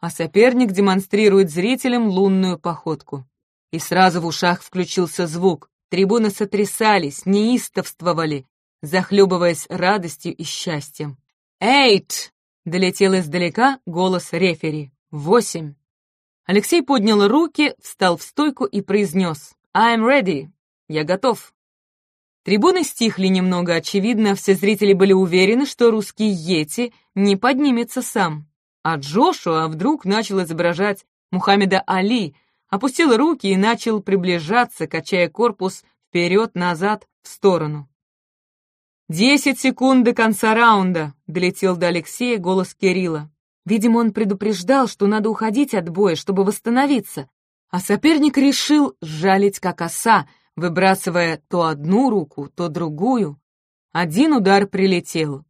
A: а соперник демонстрирует зрителям лунную походку. И сразу в ушах включился звук. Трибуны сотрясались, неистовствовали, захлебываясь радостью и счастьем. «Эйт!» Долетел издалека голос рефери. «Восемь». Алексей поднял руки, встал в стойку и произнес «I'm ready». «Я готов». Трибуны стихли немного, очевидно, все зрители были уверены, что русский Йети не поднимется сам. А Джошуа вдруг начал изображать Мухаммеда Али, опустил руки и начал приближаться, качая корпус вперед-назад в сторону. «Десять секунд до конца раунда!» — долетел до Алексея голос Кирилла. Видимо, он предупреждал, что надо уходить от боя, чтобы восстановиться. А соперник решил жалить как оса, выбрасывая то одну руку, то другую. Один удар прилетел.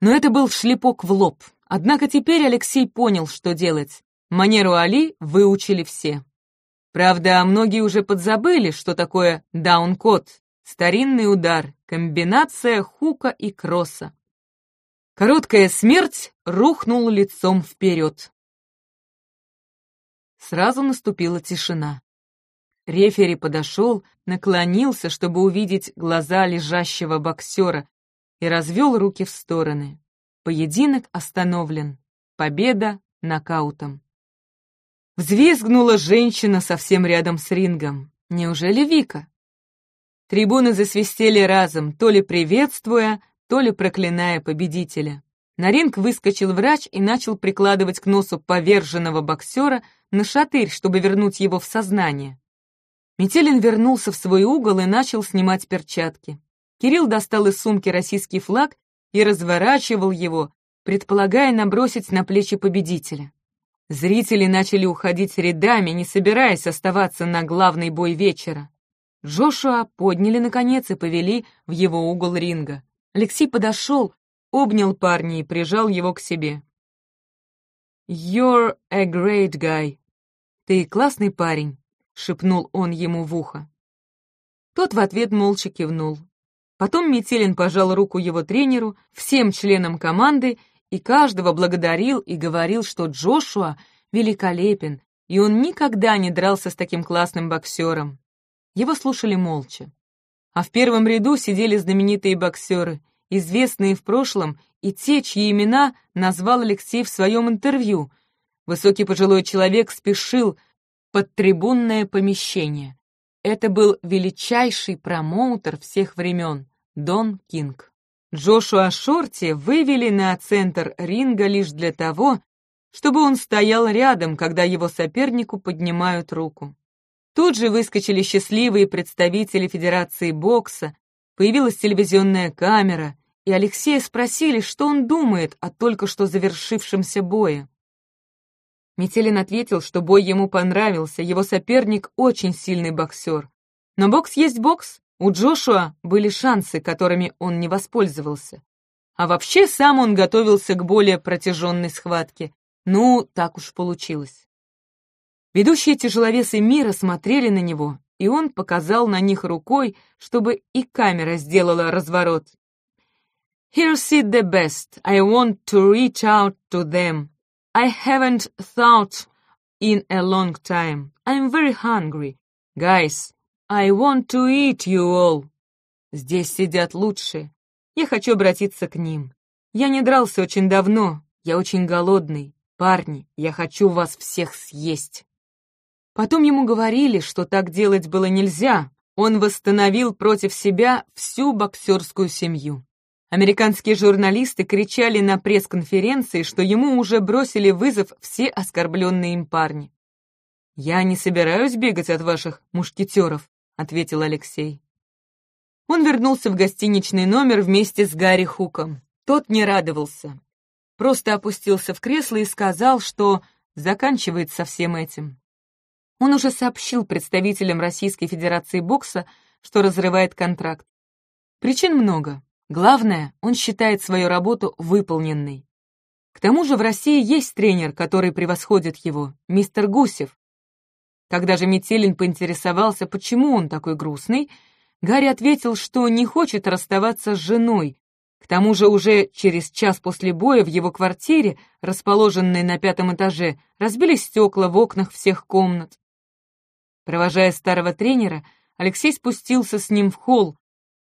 A: Но это был шлепок в лоб. Однако теперь Алексей понял, что делать. Манеру Али выучили все. Правда, многие уже подзабыли, что такое даункот, Старинный удар, комбинация хука и кросса. Короткая смерть рухнул лицом вперед. Сразу наступила тишина. Рефери подошел, наклонился, чтобы увидеть глаза лежащего боксера, и развел руки в стороны. Поединок остановлен. Победа нокаутом. Взвизгнула женщина совсем рядом с рингом. Неужели Вика? Трибуны засвистели разом, то ли приветствуя, то ли проклиная победителя. На ринг выскочил врач и начал прикладывать к носу поверженного боксера на шатырь, чтобы вернуть его в сознание. Метелин вернулся в свой угол и начал снимать перчатки. Кирилл достал из сумки российский флаг и разворачивал его, предполагая набросить на плечи победителя. Зрители начали уходить рядами, не собираясь оставаться на главный бой вечера. Джошуа подняли, наконец, и повели в его угол ринга. Алексей подошел, обнял парня и прижал его к себе. «You're a great guy. Ты классный парень», — шепнул он ему в ухо. Тот в ответ молча кивнул. Потом Метелин пожал руку его тренеру, всем членам команды и каждого благодарил и говорил, что Джошуа великолепен, и он никогда не дрался с таким классным боксером. Его слушали молча. А в первом ряду сидели знаменитые боксеры, известные в прошлом, и те, чьи имена назвал Алексей в своем интервью. Высокий пожилой человек спешил под трибунное помещение. Это был величайший промоутер всех времен, Дон Кинг. Джошуа Шорти вывели на центр ринга лишь для того, чтобы он стоял рядом, когда его сопернику поднимают руку. Тут же выскочили счастливые представители Федерации бокса, появилась телевизионная камера, и Алексея спросили, что он думает о только что завершившемся бое. Метелин ответил, что бой ему понравился, его соперник очень сильный боксер. Но бокс есть бокс, у Джошуа были шансы, которыми он не воспользовался. А вообще сам он готовился к более протяженной схватке. Ну, так уж получилось. Ведущие тяжеловесы мира смотрели на него, и он показал на них рукой, чтобы и камера сделала разворот. Here sit the best. I want to reach out to them. I haven't thought in a long time. I'm very hungry. Guys, I want to eat you all. Здесь сидят лучшие. Я хочу обратиться к ним. Я не дрался очень давно. Я очень голодный. Парни, я хочу вас всех съесть. Потом ему говорили, что так делать было нельзя. Он восстановил против себя всю боксерскую семью. Американские журналисты кричали на пресс-конференции, что ему уже бросили вызов все оскорбленные им парни. «Я не собираюсь бегать от ваших мушкетеров», — ответил Алексей. Он вернулся в гостиничный номер вместе с Гарри Хуком. Тот не радовался. Просто опустился в кресло и сказал, что заканчивает со всем этим. Он уже сообщил представителям Российской Федерации бокса, что разрывает контракт. Причин много. Главное, он считает свою работу выполненной. К тому же в России есть тренер, который превосходит его, мистер Гусев, когда же Метелин поинтересовался, почему он такой грустный, Гарри ответил, что не хочет расставаться с женой. К тому же уже через час после боя в его квартире, расположенной на пятом этаже, разбились стекла в окнах всех комнат. Провожая старого тренера, Алексей спустился с ним в холл,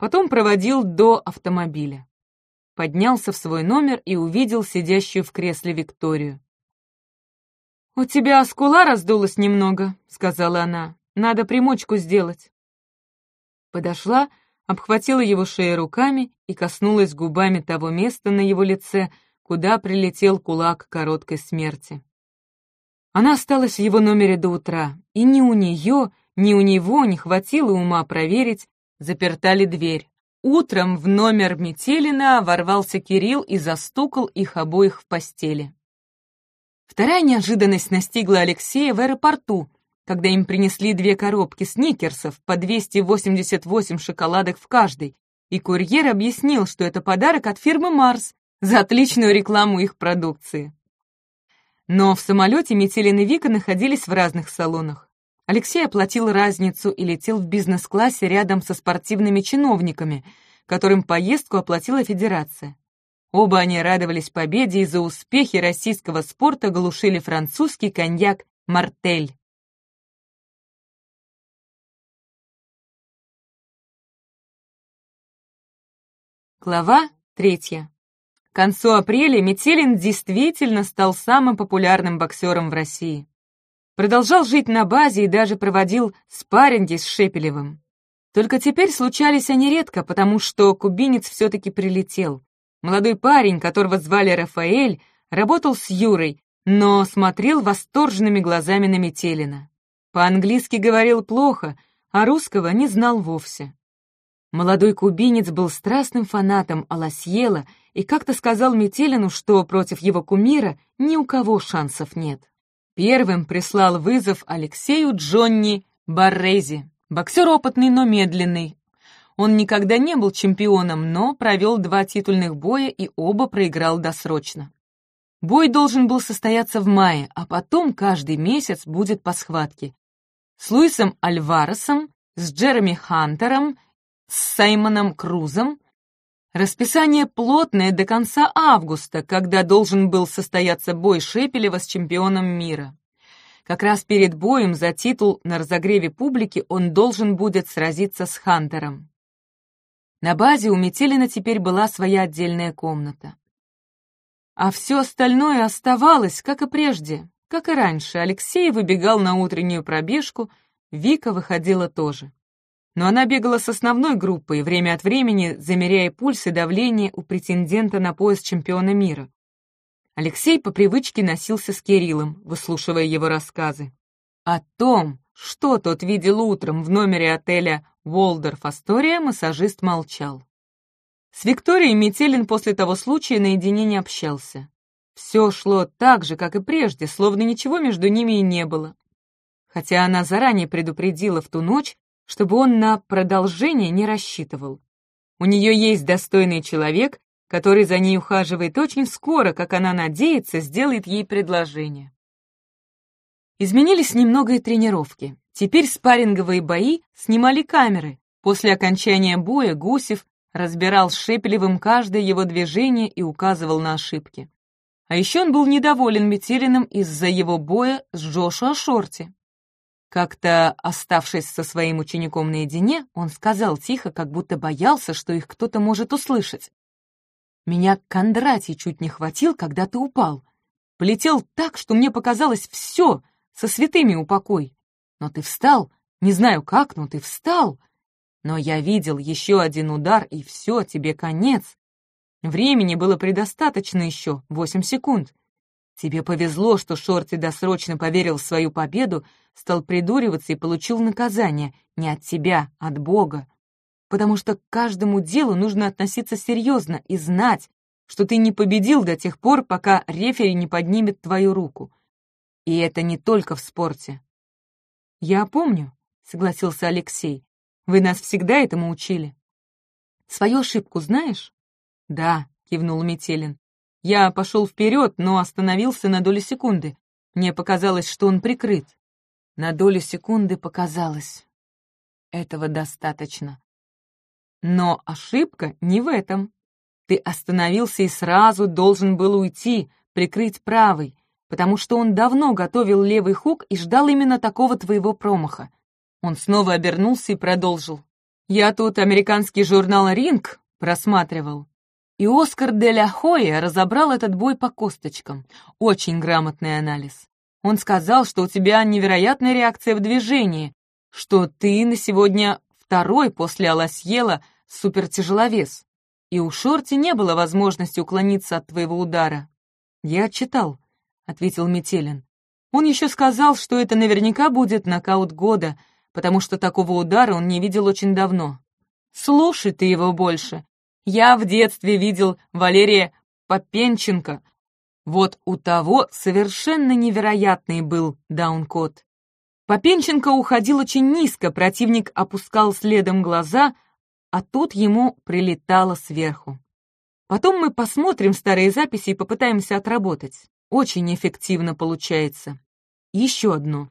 A: потом проводил до автомобиля. Поднялся в свой номер и увидел сидящую в кресле Викторию. «У тебя скула раздулась немного», — сказала она. «Надо примочку сделать». Подошла, обхватила его шею руками и коснулась губами того места на его лице, куда прилетел кулак короткой смерти. Она осталась в его номере до утра, и ни у нее, ни у него не хватило ума проверить, заперта ли дверь. Утром в номер Метелина ворвался Кирилл и застукал их обоих в постели. Вторая неожиданность настигла Алексея в аэропорту, когда им принесли две коробки сникерсов по 288 шоколадок в каждой, и курьер объяснил, что это подарок от фирмы «Марс» за отличную рекламу их продукции. Но в самолете Метелин и Вика находились в разных салонах. Алексей оплатил разницу и летел в бизнес-классе рядом со спортивными чиновниками, которым поездку оплатила Федерация. Оба они радовались победе и за успехи российского спорта глушили французский коньяк «Мартель». Глава третья. К концу апреля Метелин действительно стал самым популярным боксером в России. Продолжал жить на базе и даже проводил спарринги с Шепелевым. Только теперь случались они редко, потому что кубинец все-таки прилетел. Молодой парень, которого звали Рафаэль, работал с Юрой, но смотрел восторженными глазами на Метелина. По-английски говорил плохо, а русского не знал вовсе. Молодой кубинец был страстным фанатом Аласьела и как-то сказал Метелину, что против его кумира ни у кого шансов нет. Первым прислал вызов Алексею Джонни Баррези. Боксер опытный, но медленный. Он никогда не был чемпионом, но провел два титульных боя и оба проиграл досрочно. Бой должен был состояться в мае, а потом каждый месяц будет по схватке. С Луисом Альваресом, с Джереми Хантером, с Саймоном Крузом. Расписание плотное до конца августа, когда должен был состояться бой Шепелева с чемпионом мира. Как раз перед боем за титул на разогреве публики он должен будет сразиться с Хантером. На базе у Метелина теперь была своя отдельная комната. А все остальное оставалось, как и прежде, как и раньше. Алексей выбегал на утреннюю пробежку, Вика выходила тоже. Но она бегала с основной группой, время от времени замеряя пульс и давление у претендента на пояс чемпиона мира. Алексей по привычке носился с Кириллом, выслушивая его рассказы. О том, что тот видел утром в номере отеля Волдорф Астория массажист молчал. С Викторией Метелин после того случая наедине не общался. Все шло так же, как и прежде, словно ничего между ними и не было. Хотя она заранее предупредила в ту ночь, чтобы он на продолжение не рассчитывал. У нее есть достойный человек, который за ней ухаживает очень скоро, как она надеется, сделает ей предложение. Изменились немного и тренировки. Теперь спарринговые бои снимали камеры. После окончания боя Гусев разбирал с Шепелевым каждое его движение и указывал на ошибки. А еще он был недоволен Метелиным из-за его боя с Джошуа Шорти. Как-то, оставшись со своим учеником наедине, он сказал тихо, как будто боялся, что их кто-то может услышать. «Меня Кондратий чуть не хватил, когда ты упал. Полетел так, что мне показалось все, со святыми упокой. Но ты встал, не знаю как, но ты встал. Но я видел еще один удар, и все, тебе конец. Времени было предостаточно еще, восемь секунд. Тебе повезло, что Шорти досрочно поверил в свою победу, стал придуриваться и получил наказание не от тебя, от Бога. Потому что к каждому делу нужно относиться серьезно и знать, что ты не победил до тех пор, пока рефери не поднимет твою руку. И это не только в спорте. «Я помню», — согласился Алексей. «Вы нас всегда этому учили». «Свою ошибку знаешь?» «Да», — кивнул Метелин. «Я пошел вперед, но остановился на долю секунды. Мне показалось, что он прикрыт». На долю секунды показалось. Этого достаточно. Но ошибка не в этом. Ты остановился и сразу должен был уйти, прикрыть правый, потому что он давно готовил левый хук и ждал именно такого твоего промаха. Он снова обернулся и продолжил. «Я тут американский журнал «Ринг» просматривал. И Оскар де ля Хоя разобрал этот бой по косточкам. Очень грамотный анализ. Он сказал, что у тебя невероятная реакция в движении, что ты на сегодня второй после Аласьела супертяжеловес. И у Шорти не было возможности уклониться от твоего удара. Я читал. — ответил Метелин. Он еще сказал, что это наверняка будет нокаут года, потому что такого удара он не видел очень давно. Слушай ты его больше. Я в детстве видел Валерия Попенченко. Вот у того совершенно невероятный был даункот. Попенченко уходил очень низко, противник опускал следом глаза, а тут ему прилетало сверху. Потом мы посмотрим старые записи и попытаемся отработать. Очень эффективно получается. Еще одно.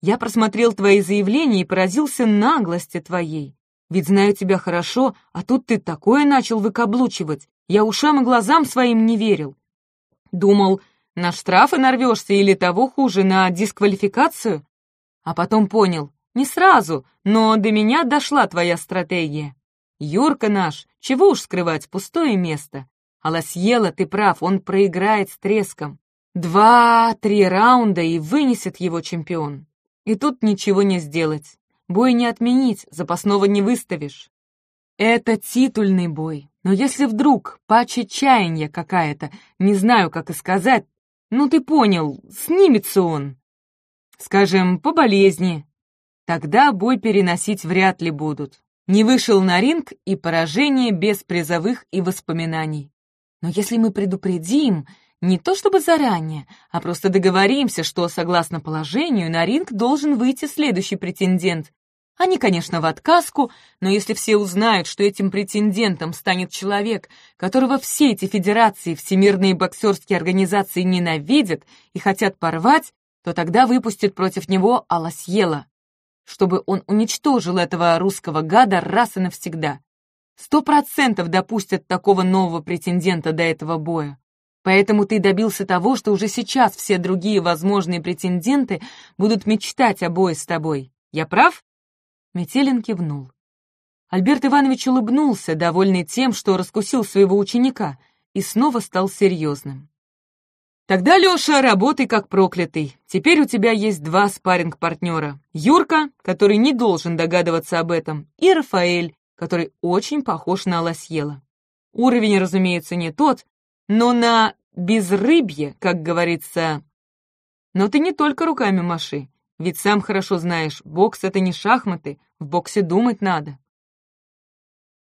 A: Я просмотрел твои заявления и поразился наглости твоей. Ведь знаю тебя хорошо, а тут ты такое начал выкаблучивать. Я ушам и глазам своим не верил. Думал, на штрафы нарвешься или того хуже, на дисквалификацию. А потом понял, не сразу, но до меня дошла твоя стратегия. Юрка наш, чего уж скрывать, пустое место. А Лосьела, ты прав, он проиграет с треском. Два-три раунда и вынесет его чемпион. И тут ничего не сделать. Бой не отменить, запасного не выставишь. Это титульный бой. Но если вдруг пача чаяния какая-то, не знаю, как и сказать, ну ты понял, снимется он. Скажем, по болезни. Тогда бой переносить вряд ли будут. Не вышел на ринг и поражение без призовых и воспоминаний. Но если мы предупредим, не то чтобы заранее, а просто договоримся, что, согласно положению, на ринг должен выйти следующий претендент. Они, конечно, в отказку, но если все узнают, что этим претендентом станет человек, которого все эти федерации, всемирные боксерские организации ненавидят и хотят порвать, то тогда выпустят против него Аласьела, чтобы он уничтожил этого русского гада раз и навсегда. Сто процентов допустят такого нового претендента до этого боя. Поэтому ты добился того, что уже сейчас все другие возможные претенденты будут мечтать о бое с тобой. Я прав?» Метелин кивнул. Альберт Иванович улыбнулся, довольный тем, что раскусил своего ученика, и снова стал серьезным. «Тогда, Леша, работай как проклятый. Теперь у тебя есть два спарринг-партнера. Юрка, который не должен догадываться об этом, и Рафаэль, который очень похож на Лосьела. Уровень, разумеется, не тот, но на безрыбье, как говорится. Но ты не только руками маши, ведь сам хорошо знаешь, бокс — это не шахматы, в боксе думать надо.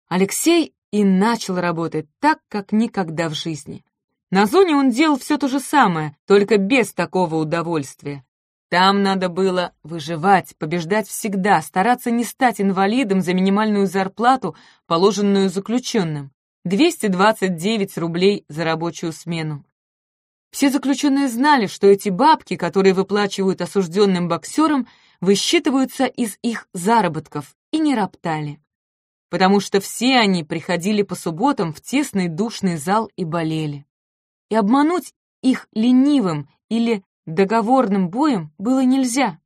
A: Алексей и начал работать так, как никогда в жизни. На зоне он делал все то же самое, только без такого удовольствия. Там надо было выживать, побеждать всегда, стараться не стать инвалидом за минимальную зарплату, положенную заключенным. 229 рублей за рабочую смену. Все заключенные знали, что эти бабки, которые выплачивают осужденным боксерам, высчитываются из их заработков, и не роптали. Потому что все они приходили по субботам в тесный душный зал и болели. И обмануть их ленивым или договорным боем было нельзя.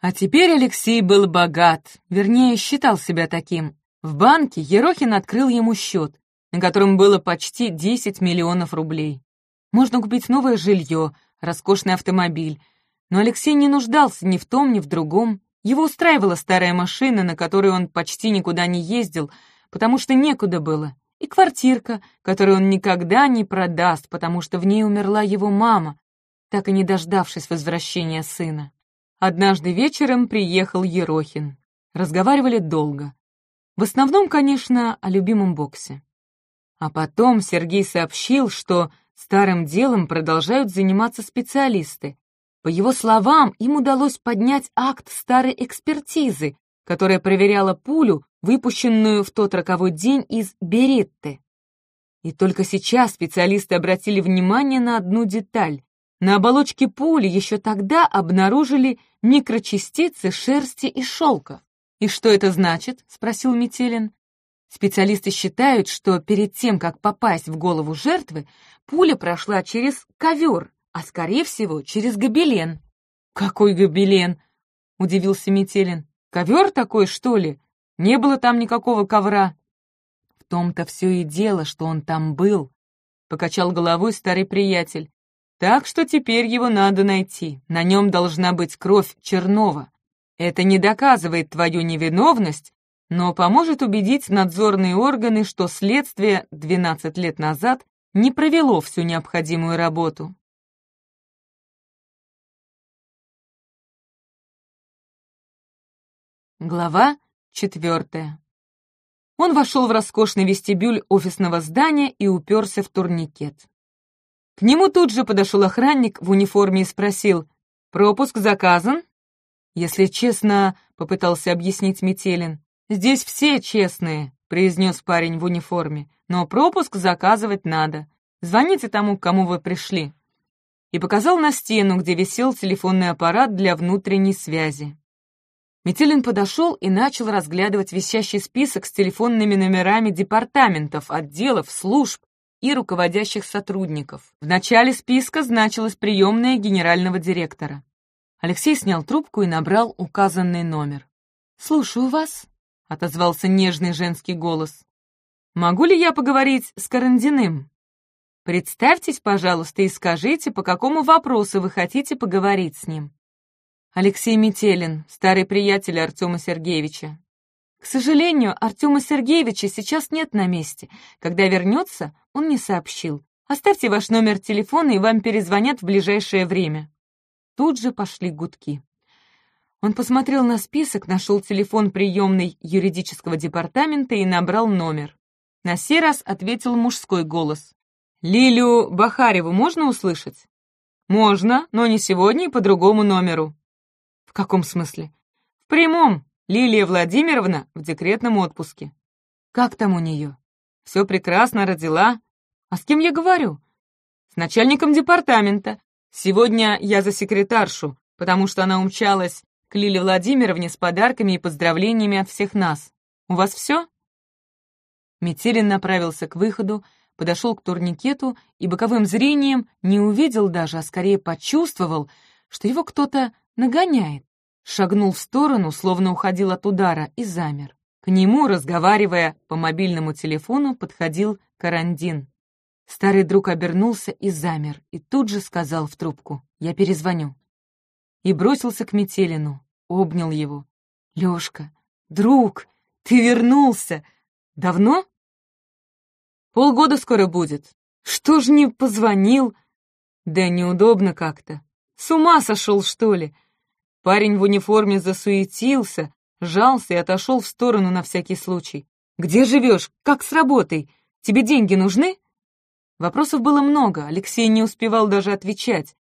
A: А теперь Алексей был богат, вернее, считал себя таким. В банке Ерохин открыл ему счет, на котором было почти 10 миллионов рублей. Можно купить новое жилье, роскошный автомобиль. Но Алексей не нуждался ни в том, ни в другом. Его устраивала старая машина, на которой он почти никуда не ездил, потому что некуда было. И квартирка, которую он никогда не продаст, потому что в ней умерла его мама, так и не дождавшись возвращения сына. Однажды вечером приехал Ерохин. Разговаривали долго. В основном, конечно, о любимом боксе. А потом Сергей сообщил, что старым делом продолжают заниматься специалисты. По его словам, им удалось поднять акт старой экспертизы, которая проверяла пулю, выпущенную в тот роковой день из Беретты. И только сейчас специалисты обратили внимание на одну деталь. На оболочке пули еще тогда обнаружили микрочастицы шерсти и шелка. «И что это значит?» — спросил Метелин. Специалисты считают, что перед тем, как попасть в голову жертвы, пуля прошла через ковер, а, скорее всего, через гобелен. «Какой гобелен?» — удивился Метелин. «Ковер такой, что ли? Не было там никакого ковра». «В том-то все и дело, что он там был», — покачал головой старый приятель. «Так что теперь его надо найти. На нем должна быть кровь Чернова. Это не доказывает твою невиновность, но поможет убедить надзорные органы, что следствие 12 лет назад не провело всю необходимую работу. Глава четвертая. Он вошел в роскошный вестибюль офисного здания и уперся в турникет. К нему тут же подошел охранник в униформе и спросил, «Пропуск заказан?» «Если честно», — попытался объяснить Метелин, «Здесь все честные», — произнес парень в униформе, «но пропуск заказывать надо. Звоните тому, к кому вы пришли». И показал на стену, где висел телефонный аппарат для внутренней связи. Метелин подошел и начал разглядывать висящий список с телефонными номерами департаментов, отделов, служб и руководящих сотрудников. В начале списка значилась приемная генерального директора. Алексей снял трубку и набрал указанный номер. «Слушаю вас», — отозвался нежный женский голос. «Могу ли я поговорить с Карандиным?» Представьтесь, пожалуйста, и скажите, по какому вопросу вы хотите поговорить с ним. Алексей Метелин, старый приятель Артема Сергеевича. К сожалению, Артема Сергеевича сейчас нет на месте. Когда вернется, он не сообщил. Оставьте ваш номер телефона, и вам перезвонят в ближайшее время. Тут же пошли гудки. Он посмотрел на список, нашел телефон приемной юридического департамента и набрал номер. На сей раз ответил мужской голос. «Лилию Бахареву можно услышать?» «Можно, но не сегодня и по другому номеру». «В каком смысле?» «В прямом. Лилия Владимировна в декретном отпуске». «Как там у нее?» «Все прекрасно, родила». «А с кем я говорю?» «С начальником департамента. Сегодня я за секретаршу, потому что она умчалась к Лиле Владимировне с подарками и поздравлениями от всех нас. У вас все?» Метелин направился к выходу, подошел к турникету и боковым зрением не увидел даже, а скорее почувствовал, что его кто-то нагоняет. Шагнул в сторону, словно уходил от удара, и замер. К нему, разговаривая по мобильному телефону, подходил Карандин. Старый друг обернулся и замер, и тут же сказал в трубку «Я перезвоню» и бросился к Метелину, обнял его. «Лёшка, друг, ты вернулся! Давно?» «Полгода скоро будет. Что ж не позвонил?» «Да неудобно как-то. С ума сошел, что ли?» Парень в униформе засуетился, жался и отошел в сторону на всякий случай. «Где живешь? Как с работой? Тебе деньги нужны?» Вопросов было много, Алексей не успевал даже отвечать.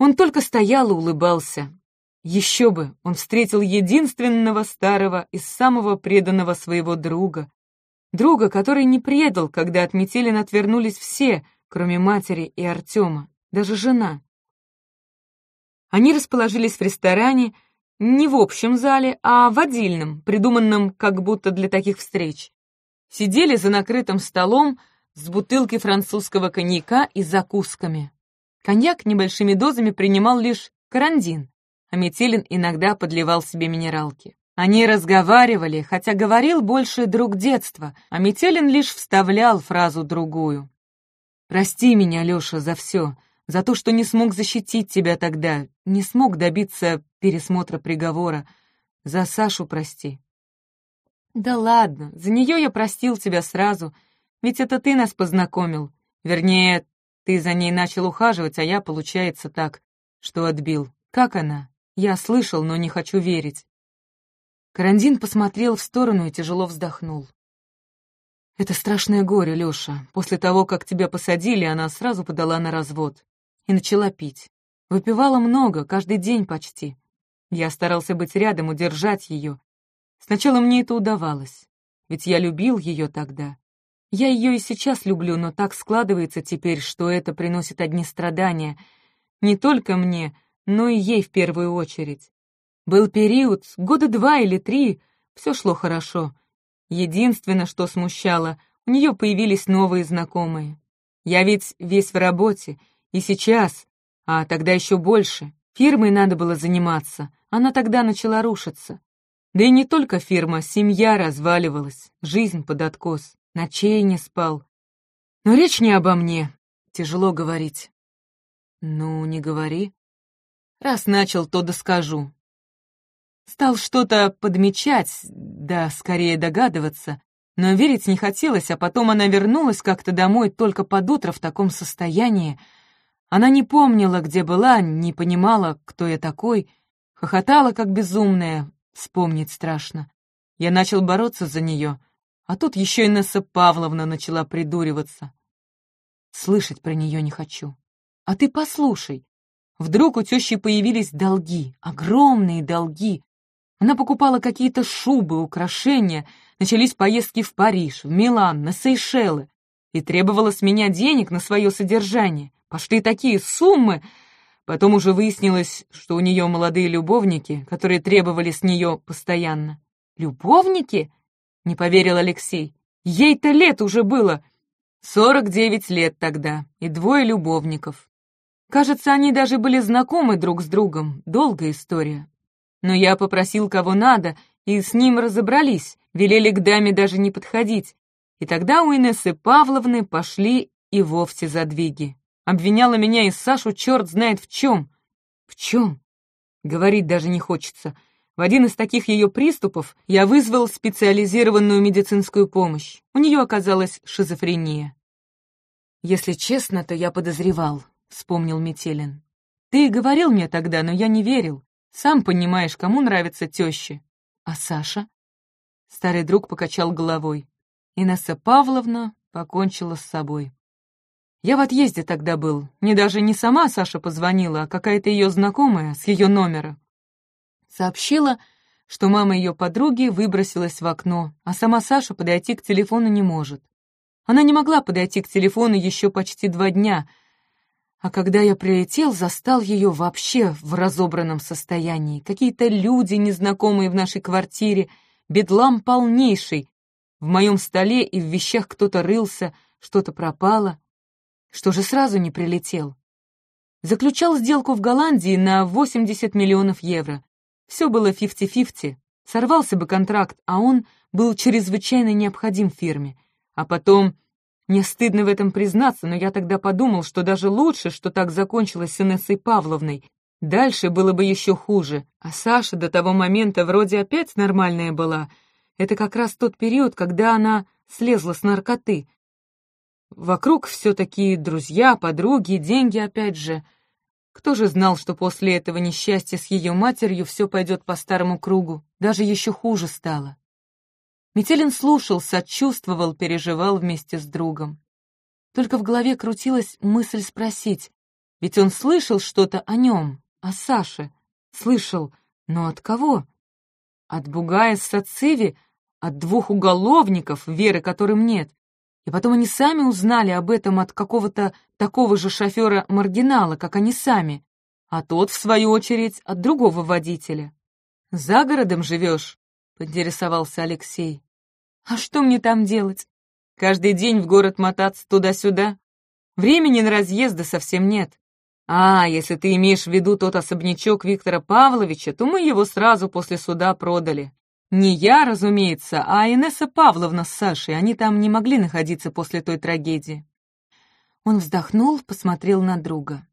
A: Он только стоял и улыбался. Еще бы, он встретил единственного старого и самого преданного своего друга. Друга, который не предал, когда от Метелин отвернулись все, кроме матери и Артема, даже жена. Они расположились в ресторане, не в общем зале, а в отдельном, придуманном как будто для таких встреч. Сидели за накрытым столом с бутылкой французского коньяка и закусками. Коньяк небольшими дозами принимал лишь карандин, а Метелин иногда подливал себе минералки. Они разговаривали, хотя говорил больше друг детства, а Метелин лишь вставлял фразу другую. «Прости меня, Леша, за все, за то, что не смог защитить тебя тогда, не смог добиться пересмотра приговора. За Сашу прости». «Да ладно, за нее я простил тебя сразу, ведь это ты нас познакомил. Вернее, ты за ней начал ухаживать, а я, получается, так, что отбил. Как она? Я слышал, но не хочу верить. Карандин посмотрел в сторону и тяжело вздохнул. «Это страшное горе, Лёша. После того, как тебя посадили, она сразу подала на развод. И начала пить. Выпивала много, каждый день почти. Я старался быть рядом, удержать ее. Сначала мне это удавалось, ведь я любил ее тогда. Я ее и сейчас люблю, но так складывается теперь, что это приносит одни страдания. Не только мне, но и ей в первую очередь. Был период, года два или три, все шло хорошо. Единственное, что смущало, у нее появились новые знакомые. Я ведь весь в работе, и сейчас, а тогда еще больше. Фирмой надо было заниматься, она тогда начала рушиться. Да и не только фирма, семья разваливалась, жизнь под откос ночей не спал. Но речь не обо мне, тяжело говорить. Ну, не говори. Раз начал, то доскажу. Стал что-то подмечать, да скорее догадываться, но верить не хотелось, а потом она вернулась как-то домой только под утро в таком состоянии. Она не помнила, где была, не понимала, кто я такой, хохотала, как безумная, вспомнить страшно. Я начал бороться за нее — а тут еще Инесса Павловна начала придуриваться. Слышать про нее не хочу. А ты послушай. Вдруг у тещи появились долги, огромные долги. Она покупала какие-то шубы, украшения, начались поездки в Париж, в Милан, на Сейшелы и требовала с меня денег на свое содержание. Пошли такие суммы. Потом уже выяснилось, что у нее молодые любовники, которые требовали с нее постоянно. «Любовники?» — не поверил Алексей. «Ей-то лет уже было!» «Сорок девять лет тогда, и двое любовников. Кажется, они даже были знакомы друг с другом, долгая история. Но я попросил кого надо, и с ним разобрались, велели к даме даже не подходить. И тогда у Инессы Павловны пошли и вовсе задвиги. Обвиняла меня и Сашу черт знает в чем. В чем? Говорить даже не хочется. В один из таких ее приступов я вызвал специализированную медицинскую помощь. У нее оказалась шизофрения. «Если честно, то я подозревал», — вспомнил Метелин. «Ты говорил мне тогда, но я не верил. Сам понимаешь, кому нравятся тещи. А Саша?» Старый друг покачал головой. Инесса Павловна покончила с собой. Я в отъезде тогда был. Мне даже не сама Саша позвонила, а какая-то ее знакомая с ее номера. Сообщила, что мама ее подруги выбросилась в окно, а сама Саша подойти к телефону не может. Она не могла подойти к телефону еще почти два дня, а когда я прилетел, застал ее вообще в разобранном состоянии. Какие-то люди, незнакомые в нашей квартире, бедлам полнейший. В моем столе и в вещах кто-то рылся, что-то пропало. Что же сразу не прилетел? Заключал сделку в Голландии на 80 миллионов евро. Все было 50-50. Сорвался бы контракт, а он был чрезвычайно необходим фирме. А потом... Мне стыдно в этом признаться, но я тогда подумал, что даже лучше, что так закончилось с Инессой Павловной. Дальше было бы еще хуже. А Саша до того момента вроде опять нормальная была. Это как раз тот период, когда она слезла с наркоты. Вокруг все такие друзья, подруги, деньги опять же. Кто же знал, что после этого несчастья с ее матерью все пойдет по старому кругу, даже еще хуже стало. Метелин слушал, сочувствовал, переживал вместе с другом. Только в голове крутилась мысль спросить, ведь он слышал что-то о нем, о Саше. Слышал, но от кого? От Бугая с Сациви, от двух уголовников, веры которым нет. И потом они сами узнали об этом от какого-то такого же шофера-маргинала, как они сами, а тот, в свою очередь, от другого водителя. «За городом живешь?» — поинтересовался Алексей. «А что мне там делать? Каждый день в город мотаться туда-сюда? Времени на разъезды совсем нет. А, если ты имеешь в виду тот особнячок Виктора Павловича, то мы его сразу после суда продали. Не я, разумеется, а Инесса Павловна с Сашей, они там не могли находиться после той трагедии. Он вздохнул, посмотрел на друга.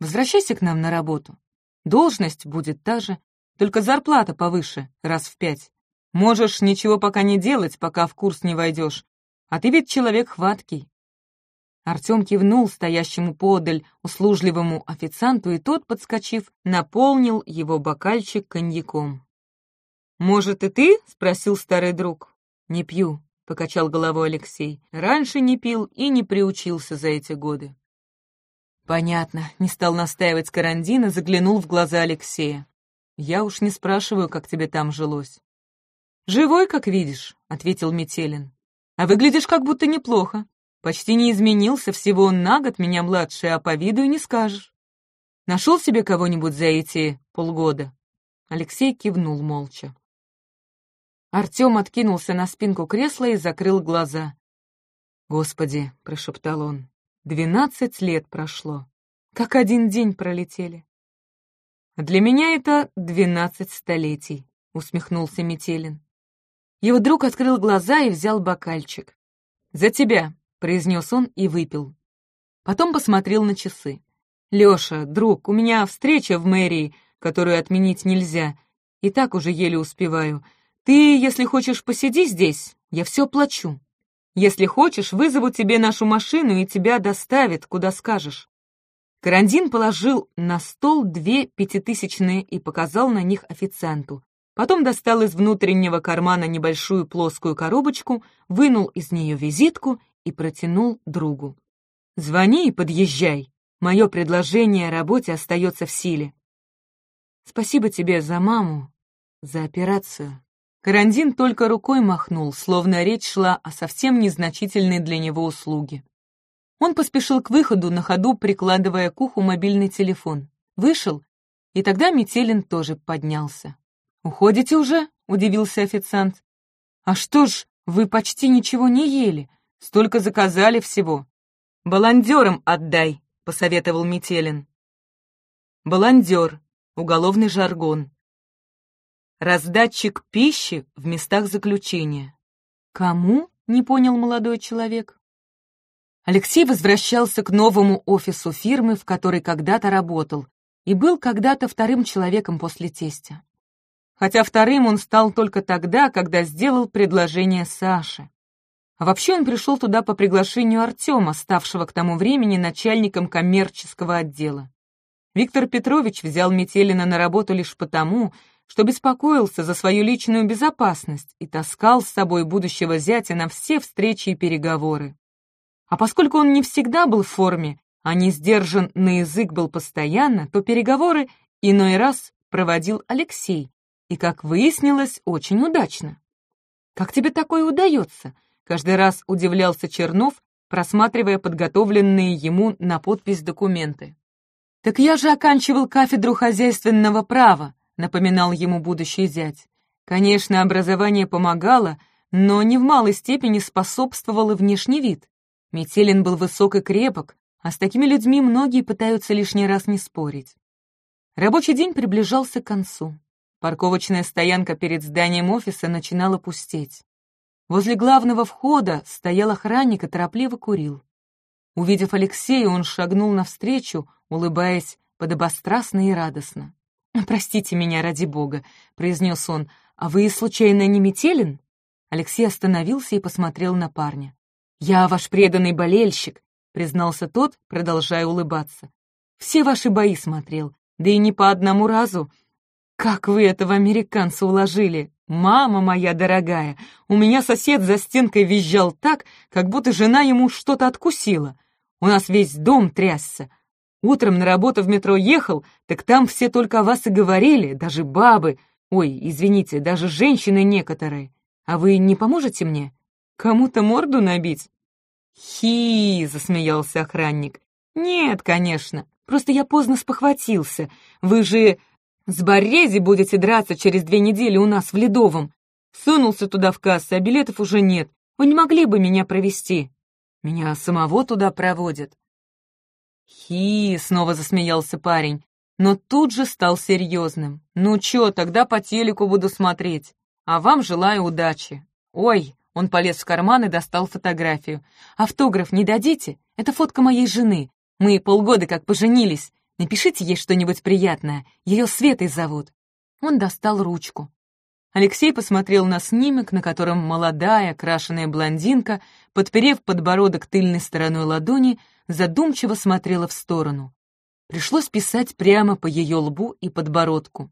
A: «Возвращайся к нам на работу. Должность будет та же, только зарплата повыше, раз в пять. Можешь ничего пока не делать, пока в курс не войдешь. А ты ведь человек хваткий». Артем кивнул стоящему подаль услужливому официанту, и тот, подскочив, наполнил его бокальчик коньяком. «Может, и ты?» — спросил старый друг. «Не пью», — покачал головой Алексей. «Раньше не пил и не приучился за эти годы». «Понятно», — не стал настаивать Карандин и заглянул в глаза Алексея. «Я уж не спрашиваю, как тебе там жилось». «Живой, как видишь», — ответил Метелин. «А выглядишь как будто неплохо. Почти не изменился, всего на год меня младше, а по виду и не скажешь. Нашел себе кого-нибудь за эти полгода?» Алексей кивнул молча. Артем откинулся на спинку кресла и закрыл глаза. «Господи!» — прошептал он. «Двенадцать лет прошло. Как один день пролетели». «Для меня это двенадцать столетий», — усмехнулся Метелин. Его друг открыл глаза и взял бокальчик. «За тебя!» — произнес он и выпил. Потом посмотрел на часы. «Леша, друг, у меня встреча в мэрии, которую отменить нельзя. И так уже еле успеваю. Ты, если хочешь, посиди здесь, я все плачу. Если хочешь, вызову тебе нашу машину и тебя доставят, куда скажешь». Карандин положил на стол две пятитысячные и показал на них официанту. Потом достал из внутреннего кармана небольшую плоскую коробочку, вынул из нее визитку и протянул другу. «Звони и подъезжай. Мое предложение о работе остается в силе. Спасибо тебе за маму, за операцию». Карандин только рукой махнул, словно речь шла о совсем незначительной для него услуге. Он поспешил к выходу, на ходу прикладывая к уху мобильный телефон. Вышел, и тогда Метелин тоже поднялся. «Уходите уже?» — удивился официант. «А что ж, вы почти ничего не ели, столько заказали всего». «Баландерам отдай», — посоветовал Метелин. Баландер — уголовный жаргон, Раздатчик пищи в местах заключения. Кому? Не понял молодой человек. Алексей возвращался к новому офису фирмы, в которой когда-то работал, и был когда-то вторым человеком после тестя. Хотя вторым он стал только тогда, когда сделал предложение Саше. А вообще он пришел туда по приглашению Артема, ставшего к тому времени начальником коммерческого отдела. Виктор Петрович взял Метелина на работу лишь потому, что беспокоился за свою личную безопасность и таскал с собой будущего зятя на все встречи и переговоры. А поскольку он не всегда был в форме, а не сдержан на язык был постоянно, то переговоры иной раз проводил Алексей, и, как выяснилось, очень удачно. «Как тебе такое удается?» — каждый раз удивлялся Чернов, просматривая подготовленные ему на подпись документы. «Так я же оканчивал кафедру хозяйственного права», — напоминал ему будущий зять. Конечно, образование помогало, но не в малой степени способствовало внешний вид. Метелин был высок и крепок, а с такими людьми многие пытаются лишний раз не спорить. Рабочий день приближался к концу. Парковочная стоянка перед зданием офиса начинала пустеть. Возле главного входа стоял охранник и торопливо курил. Увидев Алексея, он шагнул навстречу, улыбаясь подобострастно и радостно. «Простите меня, ради бога», — произнес он, — «а вы, случайно, не Метелин?» Алексей остановился и посмотрел на парня. «Я ваш преданный болельщик», — признался тот, продолжая улыбаться. «Все ваши бои смотрел, да и не по одному разу. Как вы этого американца уложили? Мама моя дорогая, у меня сосед за стенкой визжал так, как будто жена ему что-то откусила. У нас весь дом трясся. Утром на работу в метро ехал, так там все только о вас и говорили, даже бабы. Ой, извините, даже женщины некоторые. А вы не поможете мне?» Кому-то морду набить? Хи, засмеялся охранник. Нет, конечно. Просто я поздно спохватился. Вы же с Борези будете драться через две недели у нас в Ледовом. Сунулся туда в кассу, а билетов уже нет. Вы не могли бы меня провести? Меня самого туда проводят. Хи, снова засмеялся парень, но тут же стал серьезным. Ну чё, тогда по телеку буду смотреть. А вам желаю удачи. Ой, он полез в карман и достал фотографию. «Автограф не дадите? Это фотка моей жены. Мы полгода как поженились. Напишите ей что-нибудь приятное. Ее Светой зовут». Он достал ручку. Алексей посмотрел на снимок, на котором молодая, крашеная блондинка, подперев подбородок тыльной стороной ладони, задумчиво смотрела в сторону. Пришлось писать прямо по ее лбу и подбородку.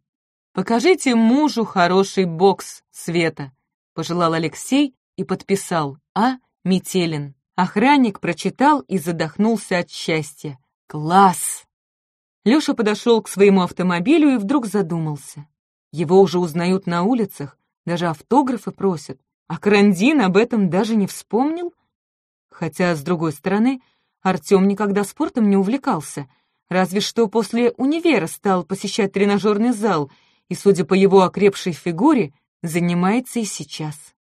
A: «Покажите мужу хороший бокс, Света», — пожелал Алексей и подписал «А. Метелин». Охранник прочитал и задохнулся от счастья. «Класс!» Леша подошел к своему автомобилю и вдруг задумался. Его уже узнают на улицах, даже автографы просят, а Карандин об этом даже не вспомнил. Хотя, с другой стороны, Артем никогда спортом не увлекался, разве что после универа стал посещать тренажерный зал и, судя по его окрепшей фигуре, занимается и сейчас.